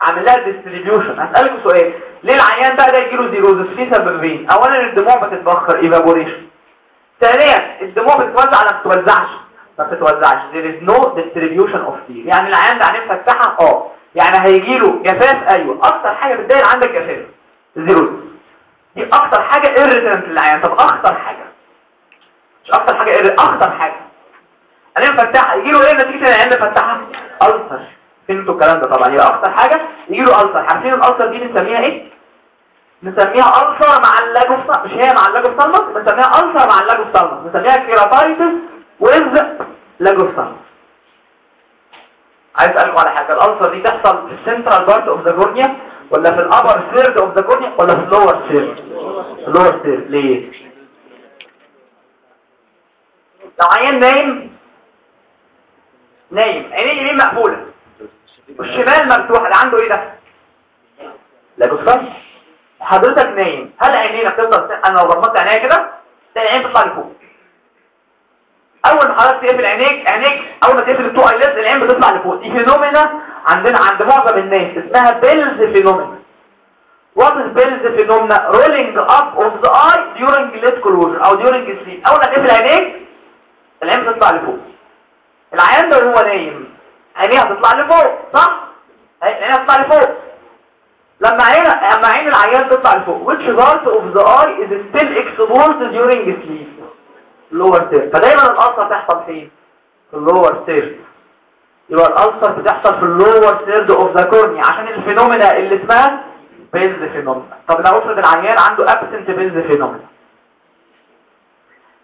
أعمل لها distribution هسألكم سؤال. ليه العيان بقى ده يجيله xerosis في سببين اولا الدموع بتتبخر evaporation ثانيا الدموع بتتوزع ولا ما بتتوزعش؟ ما بتتوزعش. There is no distribution of tear يعني العيان ده عينيه مفتحه آه. يعني هيجيله جفاف؟ أيوه. أكتر حاجة بتضايق عندك جفاف؟ زيروزس دي أكتر حاجة irritant للعيان. طب اخطر حاجة؟ مش أكتر حاجة اخطر حاجة. عينيه مفتحه يجيله إيه نتيجه ان العين مفتحه ألسر. فين أنتوا الكلام ده طبعا. يبقى اخطر حاجة يجيله ألسر. عارفين الألسر دي بنسميها إيه؟ نسميها ulcer مع ال lagophthalmos مش هي مع ال lagophthalmos بنسميها ulcer مع ال lagophthalmos نسميها keratitis with lagophthalmos عايز أسألكم على حاجة ال ulcer دي تحصل في ال central part of the cornea ولا في ال upper third of the cornea ولا في ال lower third ال lower third ليه؟ لو عيان نايم نايم عينيه اليمين مقفولة. والشمال مفتوحة اللي عنده إيه ده؟ lagophthalmos حضرتك نايم هو عينينا بتفضل أنا لو غمضت عينيا كده تلاقي العين بتطلع لفوق. أول ما حضرتك تقفل عينيك عينيك أول ما تقفل ال two eyelids العين بتطلع لفوق. دي phenomena عندنا عند معظم الناس اسمها Bell's phenomena. What is Bell's phenomena? Rolling up of the eye during lid closure أو during sleep. أول ما تقفل عينيك العين بتطلع لفوق. العيان ده وهو نايم عينيه هتطلع لفوق صح؟ عينيه هتطلع لفوق. لما عين لما عين العيان تطلع لفوق which part of the eye is still exposed during sleep lower third. فدايما ال ulcer تحصل فين في ال lower third يبقى ال ulcer بتحصل في ال lower third of the cornea عشان ال phenomena اللي اسمها Bell's phenomena. طب لو افرض العيان عنده absent Bell's phenomena.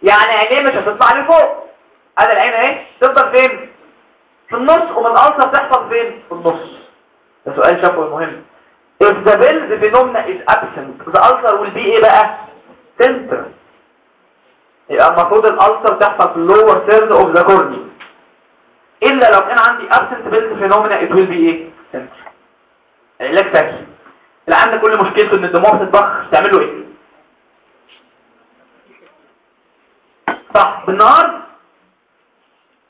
يعني عينيه مش هتطلع لفوق. ادي العين اهي تفضل فين؟ في النص. الألسر تحصل فين؟ في النص. ده سؤال شافه مهم. If the Bell's phenomena is absent the ulcer will be إيه بقى? Center يبقى المفروض الألسر تحصل في اللور third of the cornea إلا لو كان عندي absent Bell's phenomena it will be إيه؟ center العلاج سهل اللي عندك كل مشكلته إن الدموع بتتبخر تعمل له إيه؟ صح بالنهار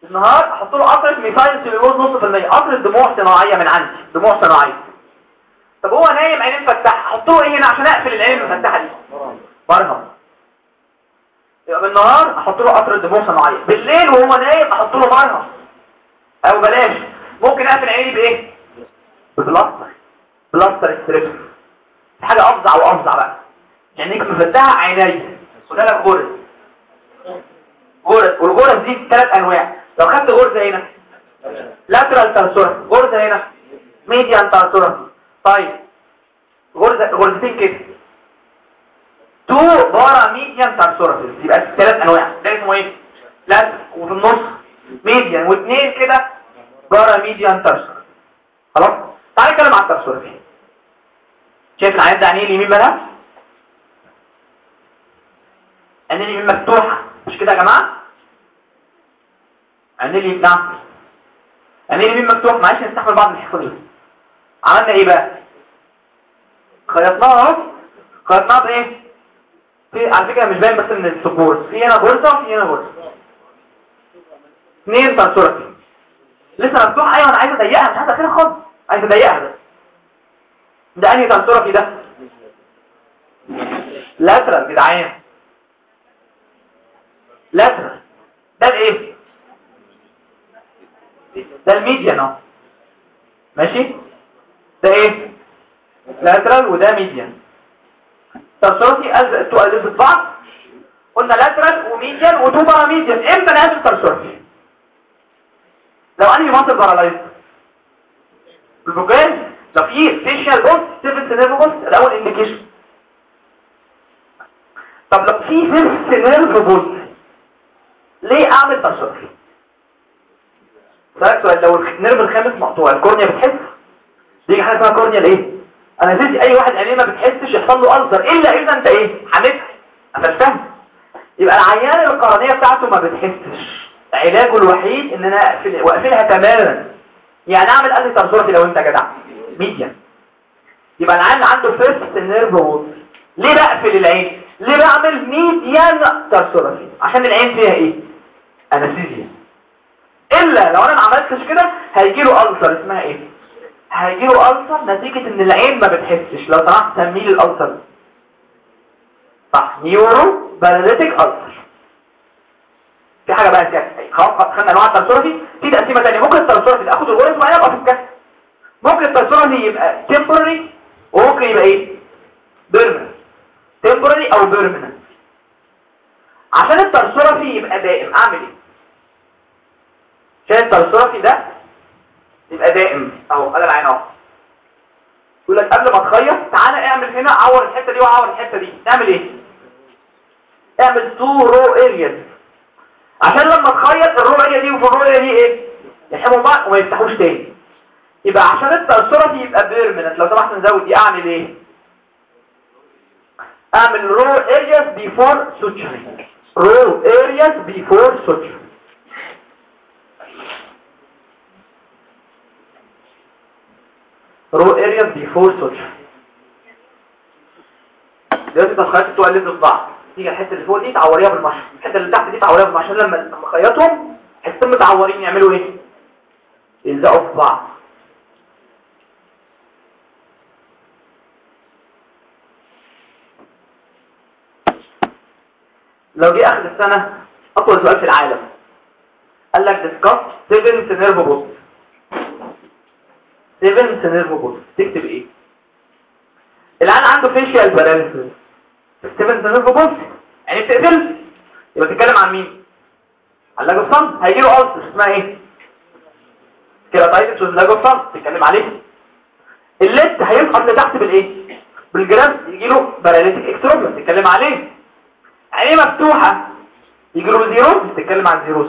بالنهار أحط له قطره methyl cellulose نص في المية قطره دموع صناعية من عندي دموع صناعية. طب هو نايم عينين مفتحة أحط له إيه هنا عشان أقفل العين المفتحة دي؟ مرهم يبقى بالنهار أحط له قطره دموع صناعيه بالليل وهو نايم أحط له مرهم أو بلاش. ممكن أقفل عيني بإيه؟ ب plaster plaster strip حاجة أفظع وأفظع بقى. عينيك مفتحه عيني. واديلك غرز غرز والغرز دي ثلاث أنواع. لو خدت غرزه هنا. lateral tarsorrhaphy غرزه هنا. median tarsorrhaphy طيب. غرزه غرزتين كده. two paramedian tarsorrhaphy يبقى ثلاث أنواع. ده اسمه إيه؟ lat وفي النص median واثنين كده paramedian tarsorrhaphy خلاص؟ تعالى نتكلم على الترسورس شايف العيان ده عينيه اليمين مالها عينيه اليمين مفتوحة. مش كده يا جماعة؟ عينيه اليمين نعم. عينيه اليمين مفتوح. معلش نستحمل بعض الحصانين عملنا إيه بقى؟ خيطناها أهو. خيطناها بإيه؟ في على فكرة مش باين بس من السبور في هنا بورصة وفي هنا بورصة. اثنين tarsorrhaphy لسه مفتوح؟ أيوه أنا عايز أضيقها. مش عايز اقفلها خالص. عايز أضيقها بس. ده أنهي tarsorrhaphy ده؟ lateral جدعان. lateral. ده الإيه؟ ده ال median أهو. ماشي؟ ده إيه؟ lateral وده median tarsorrhaphy تو الف بعض قلنا lateral و median و two paramedian إمتى نقابل tarsorrhaphy لو أنهي منطق paralysed البروجرام لو في facial palsy seventh nerve palsy الأول indication. طب لو في fifth nerve palsy ليه أعمل tarsorrhaphy سألك سؤال لو النيرف الخامس مقطوع. ال cornea بتحس؟ دي حاجة اسمها cornea الايه أنا نسيت اي واحد عينيه ما بتحسش يحصل له ulcer إلا إذا أنت إيه؟ حمتها قفلتها يبقى العيان القرنية بتاعته ما بتحسش. علاجه الوحيد إن أنا أقفل وأقفلها تماما. يعني أعمل قلب tarsorrhaphy لو أنت جدع. median. يبقى العيان عنده fifth nerve palsy ليه بقفل العين؟ ليه بعمل median tarsorrhaphy عشان العين فيها إيه؟ anesthesia. إلا لو أنا ما عملتش كده هيجي له ulcer اسمها إيه؟ هيجي له ulcer نتيجة إن العين ما بتحسش. لو سمحت سميه ال ulcer صح neuroparalytic ulcer في حاجة بقى كده. خلاص خدنا انواع ال tarsorrhaphy في تقسيمة تانية. ممكن ال tarsorrhaphy اخد الغرز وبعدين ابقى في الكهف ممكن ال tarsorrhaphy يبقى temporary وممكن يبقى إيه؟ permanent. temporary أو permanent. عشان ال tarsorrhaphy يبقى دائم أعمل إيه؟ شايف ال tarsorrhaphy ده يبقى دائم أهو ادي العين أهو. يقول لك قبل ما تخيط تعالى اعمل هنا عور الحتة دي وعور الحتة دي. اعمل إيه؟ اعمل two raw areas عشان لما تخيط ال raw area دي وال raw area دي إيه؟ يلحموا بعض وما يفتحوش تاني. يبقى عشان ال tarsorrhaphy دي يبقى permanent لو سمحت نزود دي أعمل إيه؟ أعمل raw areas before suturing. raw areas before suturing. raw areas before suturing دلوقتي تخيط ال two lids في بعض تيجي الحتة اللي فوق دي تعوريها بالمشط الحتة اللي تحت دي تعوريها بالمشط لما خيطهم حتتين متعورين يعملوا إيه؟ يلزقوا في بعض. لو جه آخر السنة أطول سؤال في العالم. قال لك discuss 7 nerve palsy 7 nerve palsy تكتب إيه؟ العيان عنده facial paralysis 7 nerve palsy يعني بتقفل يبقى تتكلم عن مين؟ عن لاجوفان هيجي له ulcer اسمها إيه؟ keratitis lagophthalmos تتكلم عليه. ال lid هيسقط لتحت بالإيه؟ بال gravity يجي له paralytic ectropion تتكلم عليه. عينيه مفتوحة. يجي له xerosis تتكلم عن xerosis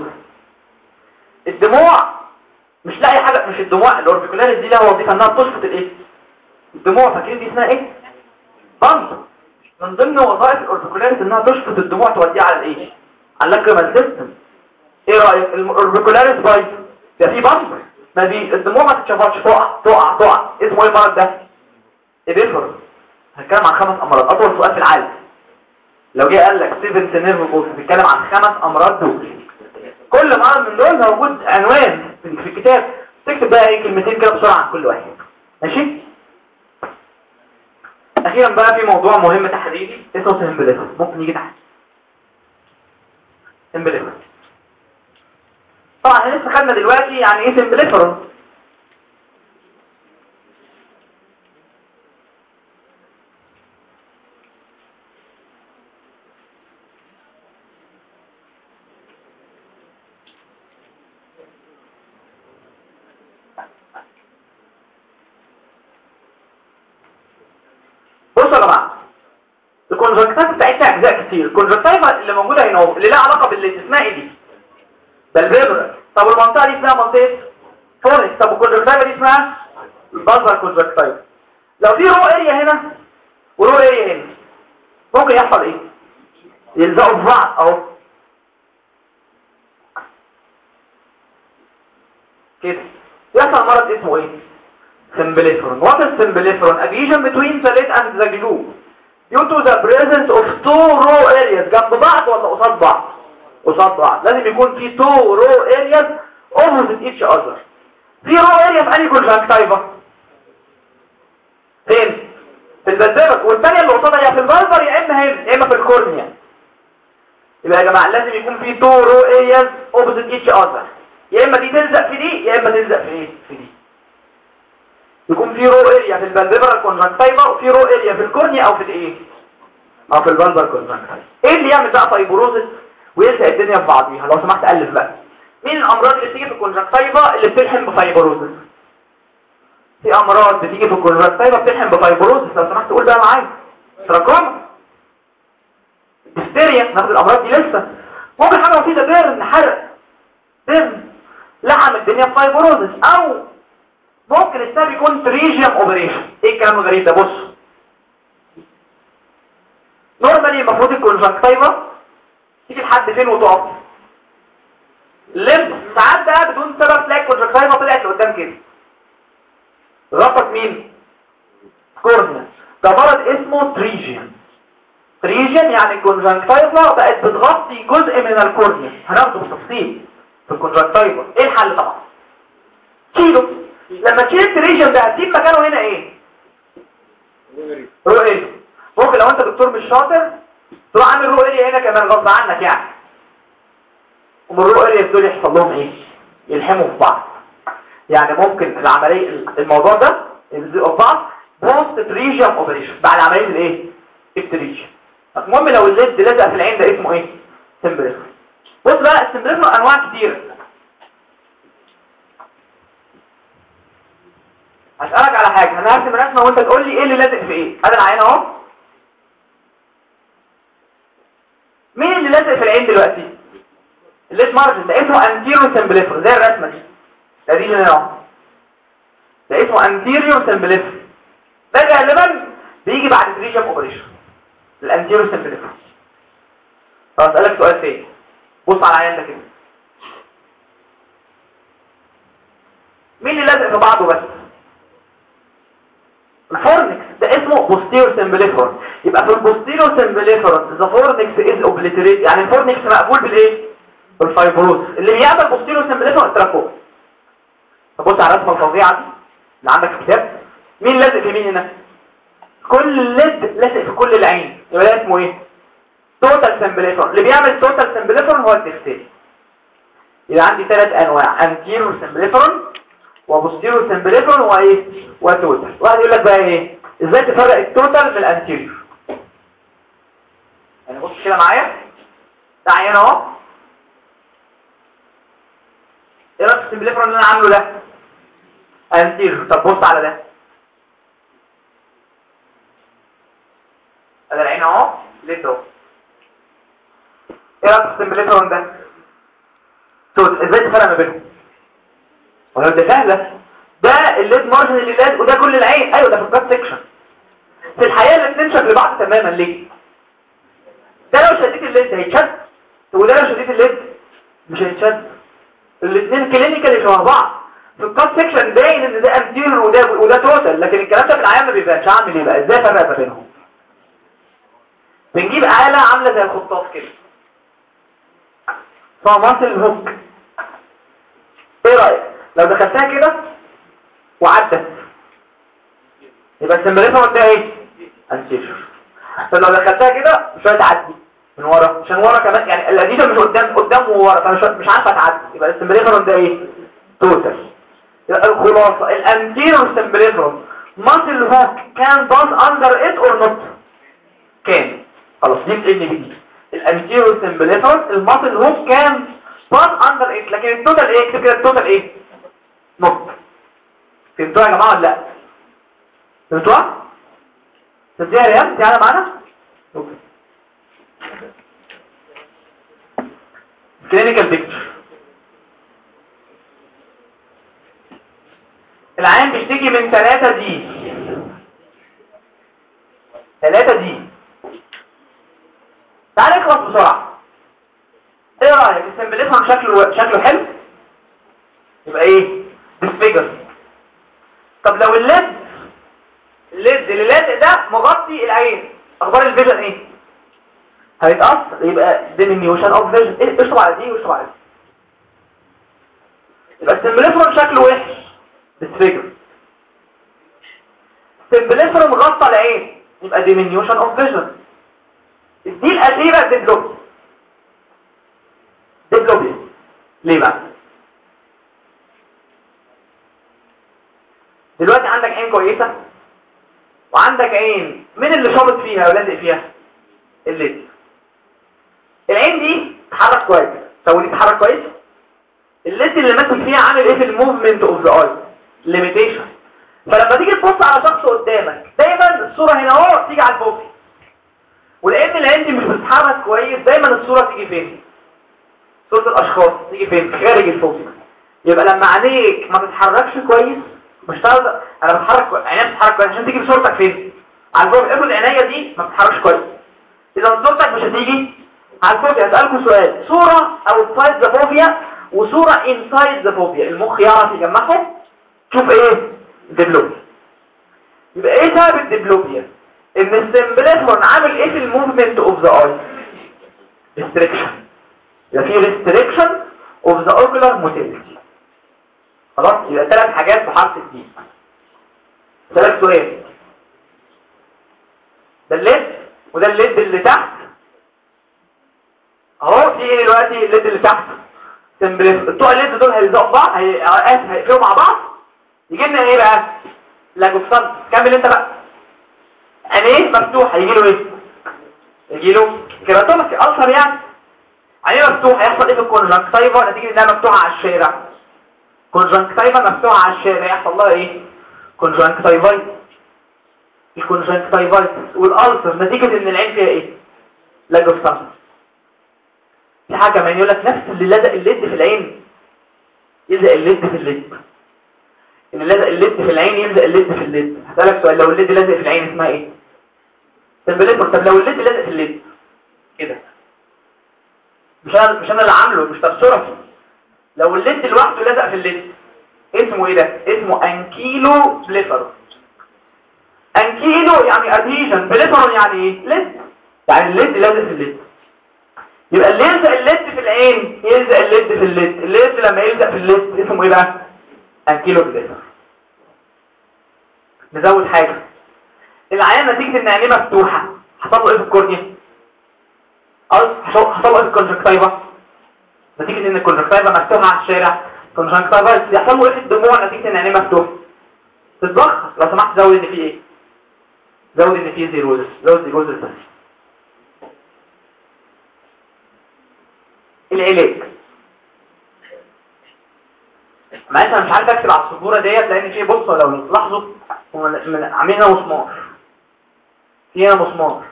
الدموع مش لاقي حاجة مش الدموع ال orbicularis دي لها وظيفه إنها تشفط الإيه؟ الدموع. فاكرين دي اسمها إيه؟ pump. من ضمن وظائف ال orbicularis إنها تشفط الدموع توديها على الايه على ال lacrimal system. إيه رأيك؟ ال orbicularis بايظ ده في pump. ما دي الدموع ما تتشفطش تقع تقع تقع اسمه إيه المرض ده؟ ابيفر هنتكلم عن خمس أمراض. أطول سؤال في العالم. لو جه قال لك 7 nerve palsy بيتكلم عن خمس أمراض دول كل مرض من دول موجود عنوان في الكتاب. تكتب بقى إيه كلمتين كده بسرعة عن كل واحد. ماشي؟ أخيرا بقى في موضوع مهم تحديدي اسمه symblepharon ممكن يجي تحت. symblepharon طبعا إحنا لسه خدنا دلوقتي يعني إيه symblepharon بصوا يا جماعة ال conjunctiva بتاعتها اجزاء كتير. ال conjunctiva اللي موجودة هنا اهو اللي لها علاقة باللي اسمها إيه دي بال palpebra طب المنطقة دي اسمها منطقة fornix طب ال conjunctiva دي اسمها ال bulbar conjunctiva لو في raw area هنا و raw area هنا ممكن يحصل إيه؟ يلزقوا في بعض أهو. كده. يحصل مرض اسمه إيه؟ symblepharon. What is symblepharon? Adhesion between the lid and the glue. Due to the presence of two row areas جنب بعض ولا قصاد بعض؟ قصاد بعض لازم يكون في two row areas opposite each other في row area في أي conjunctiva؟ فين؟ في البلدبك والثانية اللي قصادها يا في البلبر يا إما هنا يا إما في الكورنيا يبقى يا جماعة لازم يكون في two row areas opposite each other يا إما دي تلزق في دي يا إما تلزق في إيه؟ في دي يكون في raw area في ال palpebral conjunctiva وفي raw area في ال cornea أو في الإيه؟ أو في ال bulbar conjunctiva إيه اللي يعمل بقى fibrosis؟ ويلزق الدنيا في بعضيها. لو سمحت ألف بقى. مين الأمراض اللي بتيجي في ال conjunctiva اللي بتلحم ب fibrosis. في أمراض بتيجي في ال conjunctiva بتلحم ب fibrosis. لو سمحت قول بقى معايا. تراكم. ديفتيريا ناخد الأمراض دي لسه. ممكن حاجة بسيطة. burn حرق. burn لحم الدنيا ب fibrosis أو ممكن السبب يكون pterygium operation إيه الكلام الغريب ده؟ بص. normally المفروض ال conjunctiva تيجي لحد فين وتقف؟ لم ساعات بقى بدون سبب تلاقي ال conjunctiva طلعت لقدام كده. غطت مين؟ cornea ده مرض اسمه pterygium pterygium يعني ال conjunctiva بقت بتغطي جزء من ال cornea هناخده بالتفصيل. في ال conjunctiva إيه الحل طبعا؟ شيله لما تشيل ال pterygium ده هتسيب مكانه هنا إيه؟ raw إيه ممكن لو أنت دكتور مش شاطر تروح عامل raw area هنا كمان غصب عنك يعني. ومن ال raw area دول يحصل لهم إيه؟ يلحموا في بعض. يعني ممكن العملية الموضوع ده بعض post pterygium operation بعد عملية الإيه؟ ال pterygium المهم لو ال lid لزق في العين ده اسمه إيه؟ symblepharon بص بقى ال symblepharon أنواع كتير. هسألك على حاجة. أنا هرسم رسمة وأنت تقول لي إيه اللي لازق في إيه. ادي العين أهو. مين اللي لازق في العين دلوقتي؟ ال lid margin ده اسمه anterior symblepharon زي الرسمة دي. ده دي هنا ده اسمه anterior symblepharon ده غالبا بيجي بعد pterygium operation ال anterior symblepharon طب اسألك سؤال تاني. بص على ده كده. مين اللي لازق في بعضه بس؟ ال fornix ده اسمه posterior symblepharon يبقى في ال posterior symblepharon the fornix is obliterated. يعني ال fornix مقفول بالإيه؟ بال fibrosis. اللي بيعمل posterior symblepharon ال trachoma طب بص على الرسمه الفظيعة دي. اللي عندك في الكتاب. مين لازق في مين هنا؟ كل lid لازق في كل العين. يبقى ده اسمه إيه؟ total symblepharon اللي بيعمل total symblepharon هو الدفتري يبقى عندي ثلاث أنواع. anterior symblepharon و posterior symblepharon وإيه؟ و total. واحد يقول لك بقى إيه؟ إزاي تفرق ال total من ال anterior يعني بص كده معايا. ده عيان أهو. إيه رأيك في اللي أنا عامله ده؟ anterior طب بص على ده. أدي العين أهو. lid أهو. إيه رأيك في ده؟ total. إزاي تفرق ما بينهم؟ ولا ده سهله ده ال lid margin اللي لاد وده كل العين. أيوه ده في ال cut section في الحقيقة الاثنين شكل بعض تماما ليه؟ ده لو شديت ال lid هيتشد وده لو شديت ال lid مش هيتشد. الاثنين clinically شبه بعض. في ال cut section باين إن ده anterior وده وده total لكن الكلام ده في العيان ما بيبانش أعمل إيه بقى؟ إزاي أفرق ما بينهم؟ بنجيب آلة عاملة زي الخطاف كده. muscle hook إيه رأيك؟ لو دخلتها كده وعدت. يبقى ال symblepharon ده إيه؟ anterior طب لو دخلتها كده مش هتعدي من ورا عشان ورا كمان يعني ال adhesion مش قدام قدام وورا فمش مش عارفة تعدي. يبقى ال symblepharon ده إيه؟ total يبقى الخلاصة ال anterior symblepharon muscle hook can pass under it or not كان خلاص دي ان بي ال anterior symblepharon ال muscle hook can pass under it لكن ال total إيه كده ال total إيه not فهمتوها يا جماعة ولا لا فهمتوها تديها ريال تعالى معانا clinical picture. العين بيشتكي من 3 D. 3 D. تعال نخلص بسرعة. إيه رأيك؟ السمبليفهم شكله شكله حلو؟ يبقى إيه؟ disfigurement طب لو ال lid ال lid اللي لازق ده مغطي العين أخبار ال vision إيه؟ هيتأثر يبقى diminution of vision. إيه اشطب على دي واشطب على دي. يبقى ال symblepharon شكله وحش disfigurement ال symblepharon مغطى العين يبقى diminution of vision. دي الأخيرة diplopia. diplopia. ليه بقى دلوقتي عندك عين كويسة؟ وعندك عين. مين اللي شابط فيها ولازق فيها؟ ال lid. العين دي تتحرك كويس. طب دي تتحرك كويس؟ ال lid اللي ماسك فيها عامل إيه في ال movement of the eye limitation فلما تيجي تبص على شخص قدامك دايما الصورة هنا اهو تيجي على ال focus ولأن العين دي مش بتتحرك كويس دايما الصورة تيجي فين؟ صورة الأشخاص تيجي فين؟ خارج ال focus يبقى لما عينيك ما تتحركش كويس مش هتقدر أنا بتحرك عينيا بتتحرك كويس عشان تيجي بصورتك فين؟ على ال focus افرض عينيا دي ما بتتحركش كويس. إذا صورتك مش هتيجي. على ال focus هسألكم سؤال. صورة outside the fovea وصورة inside the fovea المخ يعرف يجمعهم شوف إيه؟ diplopia يبقى إيه سبب ال diplopia إن ال symblepharon عامل إيه في ال movement of the eye restriction يبقى في restriction of the ocular motility خلاص يبقى ثلاث حاجات في حرف ال D ثلاث سؤال. ده ال lid وده ال lid اللي تحت. أهو في إيه دلوقتي ال lid اللي تحت. symblepharon بتوع ال lid دول هيلزقوا بعض آسف هيقفلوا مع بعض. يجي لنا إيه بقى؟ لاجوفسان كمل أنت بقى. عينيه مفتوح. هيجي له إيه؟ يجي له keratopathy ulcer يعني. عينيه مفتوح؟ هيحصل إيه في ال conjunctiva نتيجة إنها مفتوحة على الشارع. conjunctiva مفتوحة على الشارع يحصل لها إيه؟ conjunctivitis ال conjunctivitis وال ulcer نتيجة إن العين فيها إيه؟ لاجوفسان في حاجة كمان يقول لك نفس اللي لزق الليد في العين يلزق الليد في الليد اللي لازق الليد في العين يلزق الليد في الليد هسألك سؤال لو ال lid لازق في العين اسمها إيه؟ طب لو ال lid لازق في ال lid كده. مش أنا مش أنا اللي عامله مش تبصرة لو ال lid لوحده لازق في ال lid. اسمه إيه ده؟ اسمه ankyloblepharon ankylo يعني adhesion blephar يعني إيه؟ lid. يعني ال lid لازق في ال lid. يبقى اللي يلزق الليد في العين يلزق الليد في الليد. الليد لما يلزق في الليد اسمه إيه بقى؟ ankyloblepharon نزود حاجة. العيان نتيجة ان عينيه مفتوحة. حصل له إيه في ال cornea؟ حصل له إيه في ال conjunctiva نتيجه ان ال conjunctiva مفتوحه على الشارع. conjunctiva يحصل له ريحه دموع نتيجه إن عينيه مفتوحه تتبخر لو سمحت زود ان في إيه؟ زود ان في xerosis زود xerosis بس. العلاج. معلش أنا مش عارف أكتب على السبورة ديت لأن في بصوا لو تلاحظوا عاملين هنا مسمار. في هنا مسمار.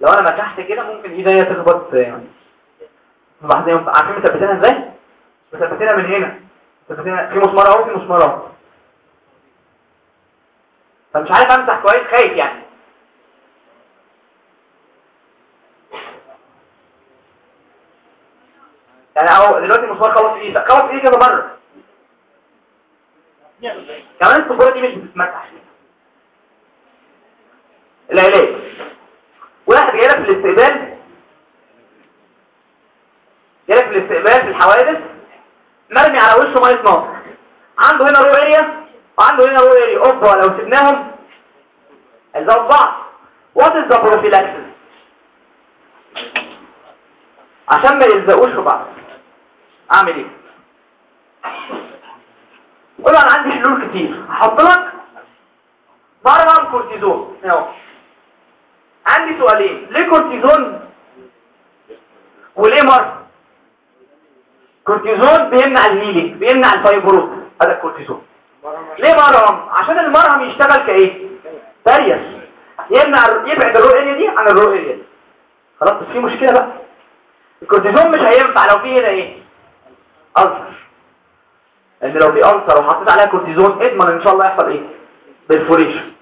لو أنا مسحت كده ممكن إيديا تخبط يعني. بعدين عارفين مثبتينها إزاي؟ مثبتينها من هنا. مثبتينها. في مسمار اهو في مسمار اهو. فمش عارف امسح كويس؟ خايف يعني. يعني اهو دلوقتي المسمار خلص إيدك. خلص ايدي كده مره كمان الصبورة دي مش بتتمسح. العلاج واحد جاي لك في الاستقبال الاستقبال في الحوادث مرمي على وشه مية نار. عنده هنا raw area وعنده هنا raw area أوبا لو سبناهم هيزود بعض what is the prophylaxis عشان ما يلزقوش في بعض أعمل إيه؟ قول أنا عندي حلول كتير. هحط لك مرهم كورتيزون. أهو. عندي سؤالين. ليه كورتيزون؟ وليه مرهم كورتيزون بيمنع ال healing بيمنع ال fibrosis. هذا الكورتيزون ليه مرهم عشان المرهم يشتغل كإيه؟ تريس يمنع يبعد الرؤية دي عن الرؤية دي. خلاص بس في مشكلة بقى. الكورتيزون مش هينفع لو في هنا إيه؟ ulcer. ان لو في ulcer وحطيت عليها كورتيزون اضمن إن شاء الله يحصل إيه؟ perforation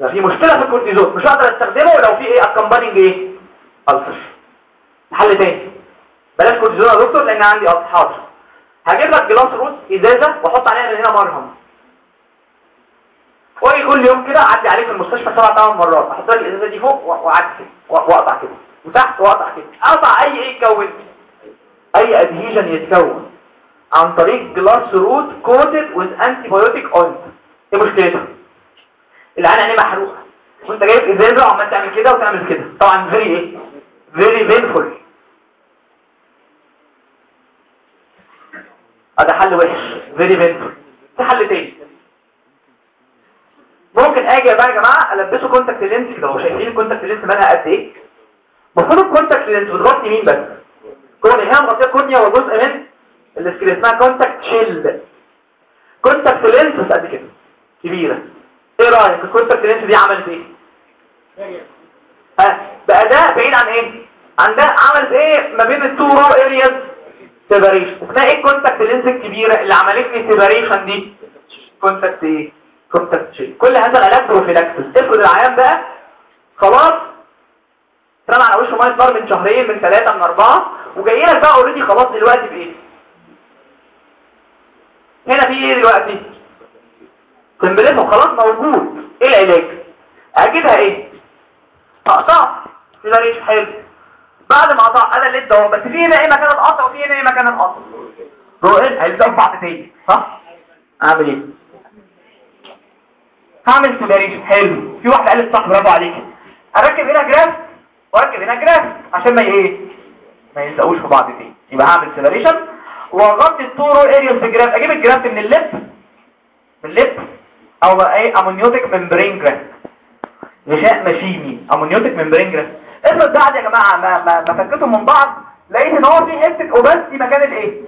يعني في مشكلة في الكورتيزون مش هقدر أستخدمه لو في إيه accompanying إيه؟ ulcer. حل تاني. بلاش كورتيزون يا دكتور لأن عندي ulcer حاضر هجيب لك glass rod إزازة وأحط عليها من هنا مرهم. وأجي كل يوم كده أعدي عليه في المستشفى سبع ثمان مرات. أحط لك الإزازة دي فوق وأعدي كده وأقطع كده. وتحت وأقطع كده. أقطع أي إيه يتكون. أي adhesion يتكون. عن طريق glass rod coated with antibiotic ointment إيه مشكلتها. العين عينيه محروقة. وأنت جايب إزازة وعمال تعمل كده وتعمل كده. طبعا very إيه؟ very painful هذا حل وحش. فيري في حل تاني. ممكن آجي بقى يا جماعة ألبسه contact lens كده. هو شايفين ال contact lens مالها قد إيه؟ المفروض ال contact lens بتغطي مين بس. كون هي مغطيه cornea وجزء من ال sclera اسمها contact shell contact lens قد كده. كبيرة. إيه رأيك؟ ال contact lens دي عملت إيه؟ ها؟ بقى ده بعيد عن إيه؟ عن ده عملت إيه؟ ما بين ال two raw areas separation. اسمها إيه ال contact lens الكبيرة اللي عملت لي separation دي؟ contact إيه؟ contact shell كل هذا العلاج prophylaxis افرض العيان بقى خلاص اترمى على وشه مية نار من شهرين من ثلاثة من أربعة وجاي لك بقى already خلاص دلوقتي بإيه؟ هنا في إيه دلوقتي؟ symblepharon خلاص موجود. إيه العلاج؟ أجيبها إيه؟ هقطع separation حلو. بعد ما قطع أنا اللي ده بس في هنا إيه مكان القطع وفي هنا إيه مكان القطع هيلزقوا في بعض تاني. صح؟ اعمل إيه؟ هعمل separation حلو. في واحد قال صح برافو عليك. اركب هنا graft واركب هنا graft عشان ما إيه؟ ما يلزقوش في بعض تاني. يبقى هعمل separation واغطي ال two raw area في أجيب ال graft من اللب من اللب أو إيه؟ amniotic membrane graft غشاء مشيمي amniotic membrane graft افرض بعد يا جماعة ما ما, ما فكتهم من بعض لقيت إن هو في حتة opacity مكان الايه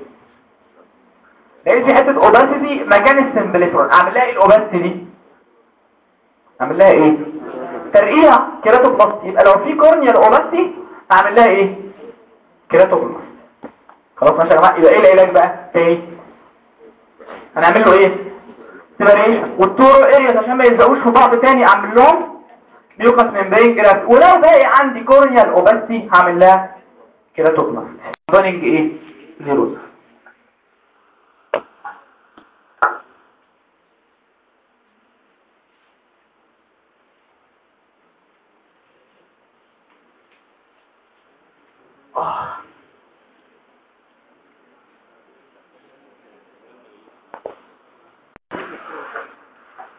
لقيت في حتة opacity مكان ال symblepharon أعمل لها إيه ال opacity دي؟ أعمل لها إيه؟ ترقيع keratoplasty. يبقى لو في corneal opacity أعمل لها إيه؟ keratoplasty. خلاص ماشي يا جماعة. يبقى إيه العلاج بقى؟ تاني هنعمل له إيه؟ separation وال two raw areas عشان ما يلزقوش في بعض تاني أعمل لهم mucous membrane graft ولو باقي عندي corneal opacity هعمل لها keratoplasty إيه زيروز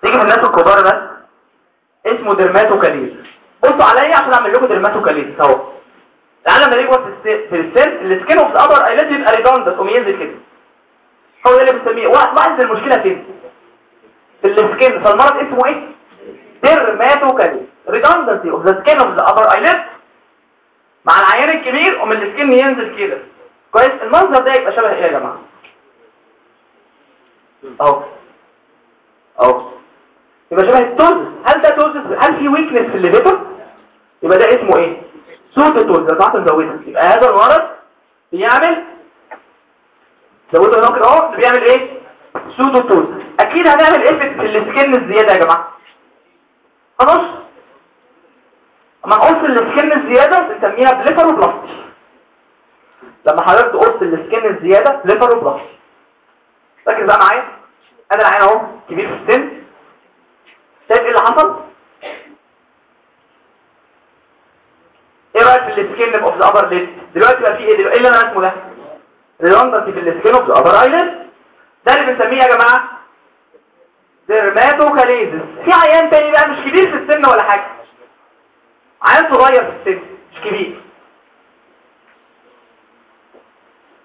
تيجي في الناس الكبار بس اسمه dermatochalasis بصوا عليا عشان أعمل لكم dermatochalasis أهو. العالم لما يكبر في السن ال skin of the upper eyelid بيبقى redundant قوم ينزل كده. هو ده اللي بنسميه. لاحظ المشكلة فين؟ في ال skin فالمرض اسمه إيه؟ dermatochalasis redundancy of the skin of the upper eyelid مع العيان الكبير ومن ال skin ينزل كده. كويس؟ المنظر ده يبقى شبه إيه يا جماعة؟ أهو. أهو. يبقى شبه ال ptosis هل ده ptosis هل في weakness في ال levator؟ يبقى ده اسمه إيه؟ pseudoptosis ده تعرف نزودها. يبقى هذا المرض بيعمل زودوا هنا كده اهو بيعمل إيه؟ pseudoptosis أكيد هنعمل إيه في ال skin الزيادة يا جماعة. خلاص؟ اما نقص ال skin الزيادة بنسميها blepharoplasty لما حضرتك تقص ال skin الزيادة blepharoplasty ركز بقى معايا. أنا العيان أهو كبير في السن. شايف إيه اللي حصل؟ إيه رأيك في ال skin of the upper lid دلوقتي بقى في إيه؟ دلوقتي إيه اللي أنا اسمه ده؟ redundancy في ال skin of the upper eyelid ده اللي بنسميه يا جماعة dermatochalasis في عيان تاني بقى مش كبير في السن ولا حاجة. عيان صغير في السن مش كبير.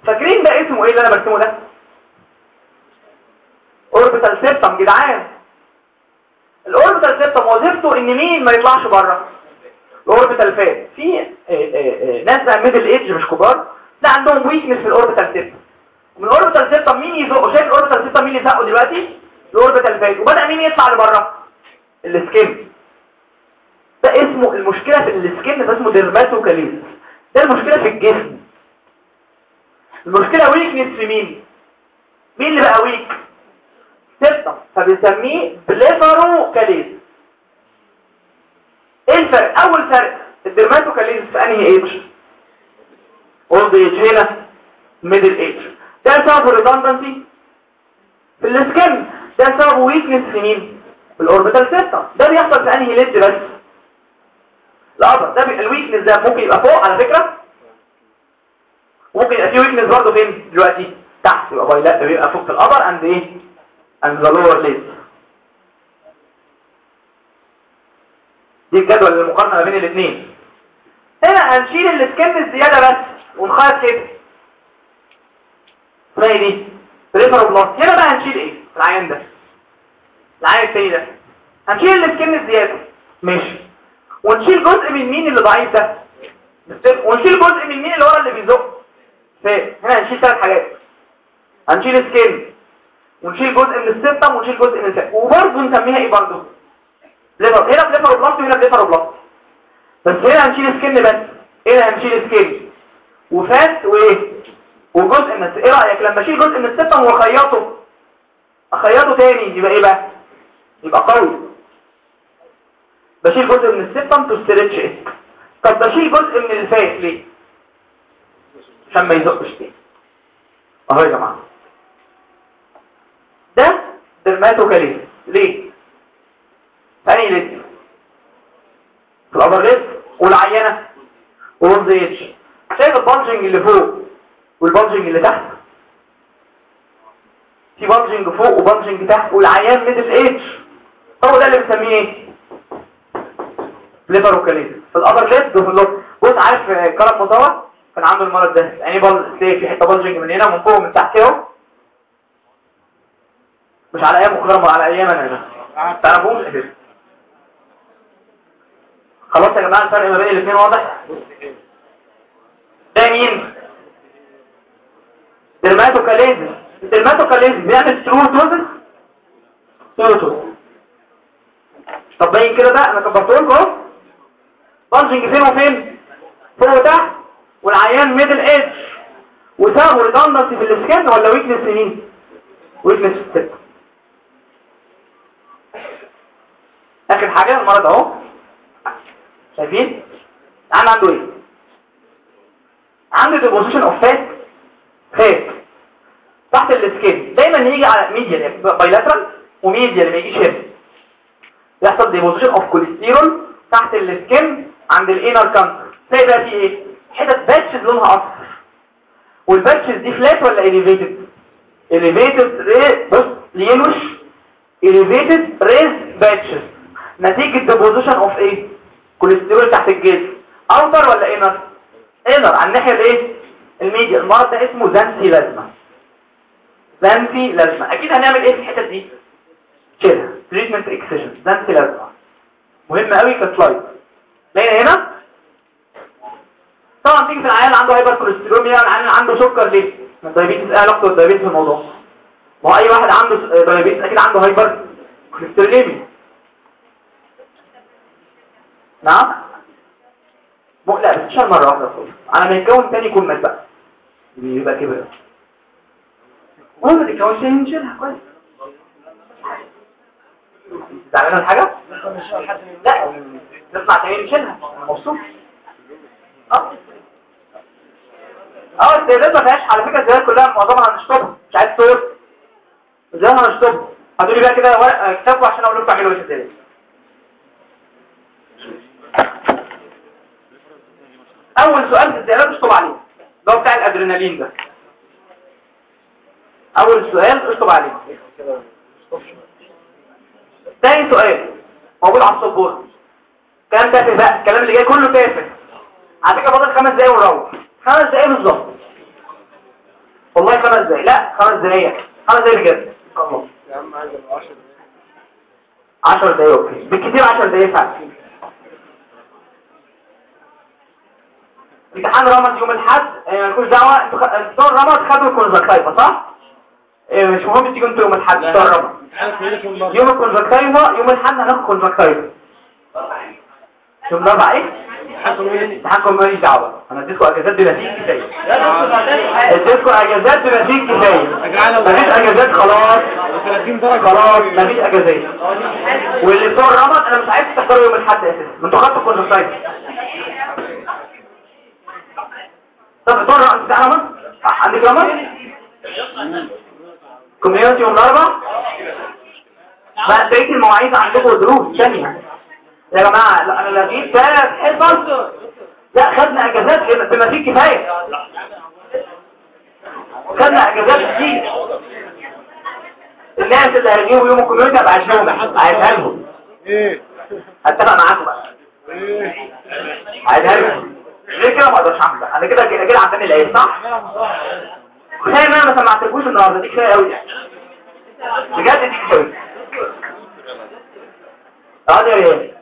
فاكرين ده اسمه إيه اللي أنا برسمه ده؟ orbital septum جدعان. ال orbital septum وظيفته إن مين ما يطلعش بره؟ ال orbital fat في آه، آه، آه، ناس بقى middle age مش كبار لا عندهم weakness في ال orbital septum ومن ال orbital septum مين يزقه شايف ال orbital septum مين يزقه دلوقتي؟ ال orbital fat وبدأ مين يطلع لبره ال skin ده اسمه المشكلة في ال skin ده اسمه dermatochalasis ده المشكلة في الجسم. المشكلة weakness في مين؟ مين اللي بقى weak septum فبنسميه blepharochalasis إيه الفرق؟ أول فرق ال dermatochalasis في أنهي age old age هنا middle age ده سببه redundancy في ال skin ده سببه weakness في مين؟ في ال orbital septum ده بيحصل في أنهي lid بس؟ ال upper. ده ال weakness ده ممكن يبقى فوق على فكرة. ممكن يبقى فيه weakness برضه فين؟ دلوقتي تحت. يبقى بايلات بيبقى فوق في ال upper. and إيه؟ And the lower lid دي الجدول المقارنة ما بين الاثنين هنا هنشيل ال skin الزيادة بس ونخيط كده. اسمها إيه دي؟ هنا بقى هنشيل إيه؟ العيان ده. العيان التاني ده. هنشيل ال skin الزيادة. ماشي. ونشيل جزء من مين اللي ضعيف ده؟ ونشيل جزء من مين اللي ورا اللي بيزق؟ هنا هنشيل ثلاث حاجات. هنشيل skin ونشيل جزء من ال septum ونشيل جزء من ال septum وبرضه نسميها إيه برضه؟ ليفر. هنا blepharoplasty وهنا blepharoplasty بس هنا هنشيل skin بس. هنا هنشيل skin و fat وإيه؟ وجزء من إيه رأيك؟ لما أشيل جزء من ال septum وأخيطه أخيطه تاني يبقى إيه بقى؟ يبقى قوي. بشيل جزء من السيستم تو ستريتش طب بشيل جزء من الفات ليه؟ عشان ما يزقش تاني. أهو يا جماعة. ده درماتوكاليز ليه؟ ثاني ليد في الابر ليد والعينة. ورمز اتش شايف البلجنج اللي فوق وال bulging اللي تحت؟ في bulging فوق و bulging تحت والعيان middle age هو ده اللي بنسميه إيه؟ blepharochalasis في ال upper lid وفي ال lower بص عارف كرم مطاوع كان عنده المرض ده. يعني بل... تلاقي في حتة بلجنج من هنا ومن فوق ومن تحت أهو. مش على أيام مكرمه على أيام أنا. هنا تعرفوش أساسا خلاص يا جماعة الفرق ما بين الاثنين واضح؟ ده مين؟ dermatochalasis ال dermatochalasis بيعمل pseudo ptosis pseudo ptosis طب باين كده بقى أنا كبرته لكم أهو. bulging فين وفين؟ فوق وتحت. والعيان middle age وسببه redundancy في ال skin ولا weakness مين؟ weakness في ال skin اخر حاجة المرض أهو. شايفين؟ العيان عنده إيه؟ عنده deposition of fat fat تحت ال skin دايما يجي على medial bilateral و medial ما يجيش هنا. يحصل deposition of cholesterol تحت ال skin عند ال inner canthus تلاقي بقى في إيه؟ حتت patches لونها أصفر. وال patches دي flat ولا elevated elevated بص yellowish elevated raised patches نتيجة deposition of إيه كوليسترول تحت الجلد. outer ولا inner inner على الناحية الايه؟ ال medial. المرض ده اسمه xanthelasma. xanthelasma. أكيد هنعمل إيه في الحتة دي؟ كده. treatment excision xanthelasma. مهم قوي ك slide. لقينا هنا؟ طبعا تيجي في العيان اللي عنده hypercholesterolemia العيان عنده سكر ليه؟ ال diabetes إيه علاقته بال diabetes في الموضوع ما هو أي واحد عنده diabetes أكيد عنده hypercholesterolemia نعم؟ لا شهر مرة واحدة خالص على ما يتكون تاني يكون مات بقى يبقى كبر المهم يتكون تاني نشيلها كويس. زعلانة الحاجة؟ لا. نطلع تاني نشيلها مبسوط. أه؟ أه الزيادات ما فيهاش على فكرة الزيادات كلها معظمها هنشطبها مش عايز تصور الزيادات هنشطبها هتقولي بقى كده ورق كتابه عشان أقول لكم اعملوا إيه إزاي أول سؤال في اشطب عليه. ده هو بتاع الأدرينالين ده. أول سؤال اشطب عليه. تاني سؤال موجود على السبوره كلام تافه بقى. الكلام اللي جاي كله تافه. على فكرة فاضل خمس دقايق ونروح. خمس دقايق بالظبط. والله خمس دقايق. لا خمس دقايق. خمس دقايق بجد. الله يا عم عايز 10 10 دقايق. okay. بالكتير 10 دقايق فعلا. امتحان رمض يوم الأحد آه، مالكوش دعوة أنتوا خ- بتوع رمض خدوا ال conjunctiva صح؟ آه، مش مهم تيجوا أنتوا يوم الأحد بتوع والله يوم ال conjunctiva يوم الأحد هناخد conjunctiva يوم الاربعاء إيه؟ امتحانكم ماليش دعوة. أنا اديتكم أجازات فيه كفاية. اديتكم أجازات فيه كفاية. مفيش أجازات خلاص. 30 درجة. خلاص مفيش أجازات. واللي بتوع رمض أنا مش عايز تحضروا يوم الأحد أساسا. أنتوا خدتوا ال conjunctiva طب بتوع رمض بتاع رمض عندك رمض كوميونتي يوم الاربعاء بقى بقية المواعيد عندكم دروس ثانية. يا جماعة لا أنا لقيت ثلاث حصص لا خدنا اجازات بما فيه كفاية. خدنا اجازات كتير. الناس اللي هيجيبوا يوم الكوميونتي ابقى عايزهم عايزها لهم. إيه؟ أتفق معاكم بقى. إيه؟ عايزها لهم. غير كده ما أقدرش اعمل. أنا كده كده كده عندنا العيد صح؟ إن أنا ما سمعتكوش النهارده دي كفاية قوي بجد دي كفاية اقعد يا خفيفة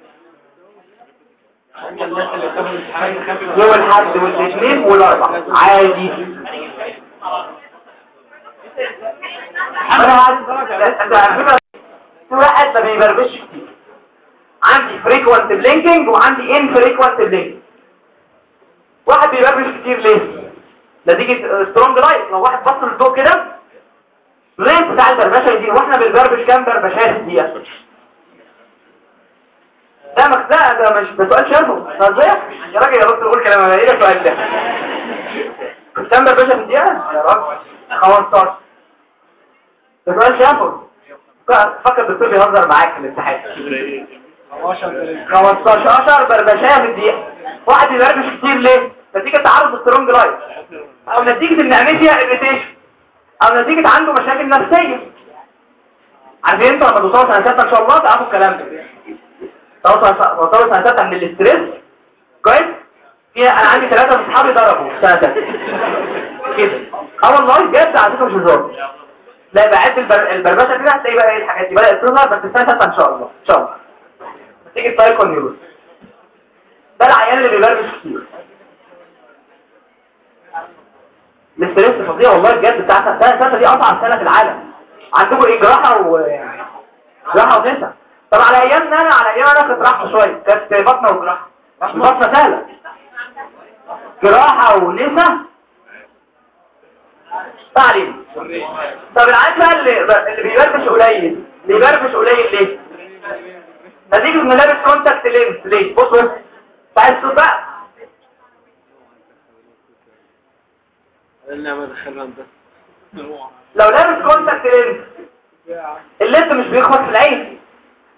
يوم الأحد والاثنين والأربع. عادي. أنا في واحد ما بيبربش كتير. عندي frequent blinking وعندي in blinking واحد بيبربش كتير ليه؟ نتيجه strong light لو واحد بص للضوء كده ال rate بتاع البربشه يزيد وإحنا بنبربش كام بربشات دي؟ ده مك ده مش ده سؤال شفوي. إزاي يا راجل يا دكتور قول كلام. إيه السؤال ده. كام بربشه في الدقيقة؟ يا راجل 15 ده سؤال شفوي. فكر الدكتور بيهزر معاك في الامتحان 15 15 بربشاية في الدقيقة. واحد يبربش كتير ليه؟ نتيجة تعرض strong light أو نتيجة إن فيها irritation أو نتيجة عنده مشاكل نفسية. عارفين أنتوا لما توصلوا سنة ثالثه إن شاء الله تعرفوا الكلام ده. توصلوا سنة ثالثه من ال stress. كويس؟ في أنا عندي ثلاثة من أصحابي ضربوا سنة ثالثه كده. أه والله بجد على فكرة مش هزار. لا يبقى عد البر... البربشة كده هتلاقي بقى إيه الحاجات دي؟ بدأت تظهر بس السنة ثالثه إن شاء الله. إن شاء الله. تيجي ال psychoneurosis ده العيان اللي بيبربش كتير. ال stress فظيع والله بجد. بتاع سنه ثالثه دي أصعب سنة في العالم. عندكم إيه؟ جراحة و جراحة ونسا طب على أيامنا أنا على أيام أنا كنت شوية. كانت بطنة وجراحة. بطنة سهله جراحة ونسا. تعليم. طب العيان بقى اللي اللي قليل. بيبربش قليل ليه؟ نتيجه انه لابس contact lens ليه؟ بص بص بتاع الصوت بقى. لو لابس contact lens ال lid مش بيخبط في العين.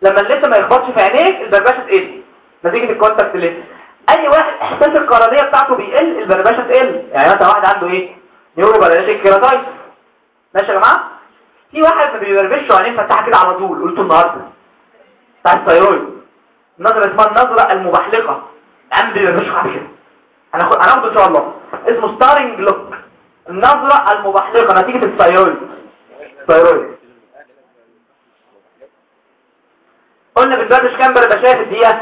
لما ال lid ما يخبطش في عينيك البربشة تقل. نتيجة ال contact lens أي واحد إحساس القرنية بتاعته بيقل البربشة تقل. يعني مثلا واحد عنده إيه؟ neuroparalytic keratitis ماشي يا جماعة؟ في واحد ما بيبربش وعينيه فتحه كده على طول قلته النهارده. بتاع ال thyroid النظره اسمها النظرة المبحلقة. العيان ما بيبربش على كده. هناخد هناخده إن شاء الله. اسمه staring look النظرة المبحلقة. نتيجة ال thyroid الثيرويد قلنا بنبرمج كام في الدقيقة؟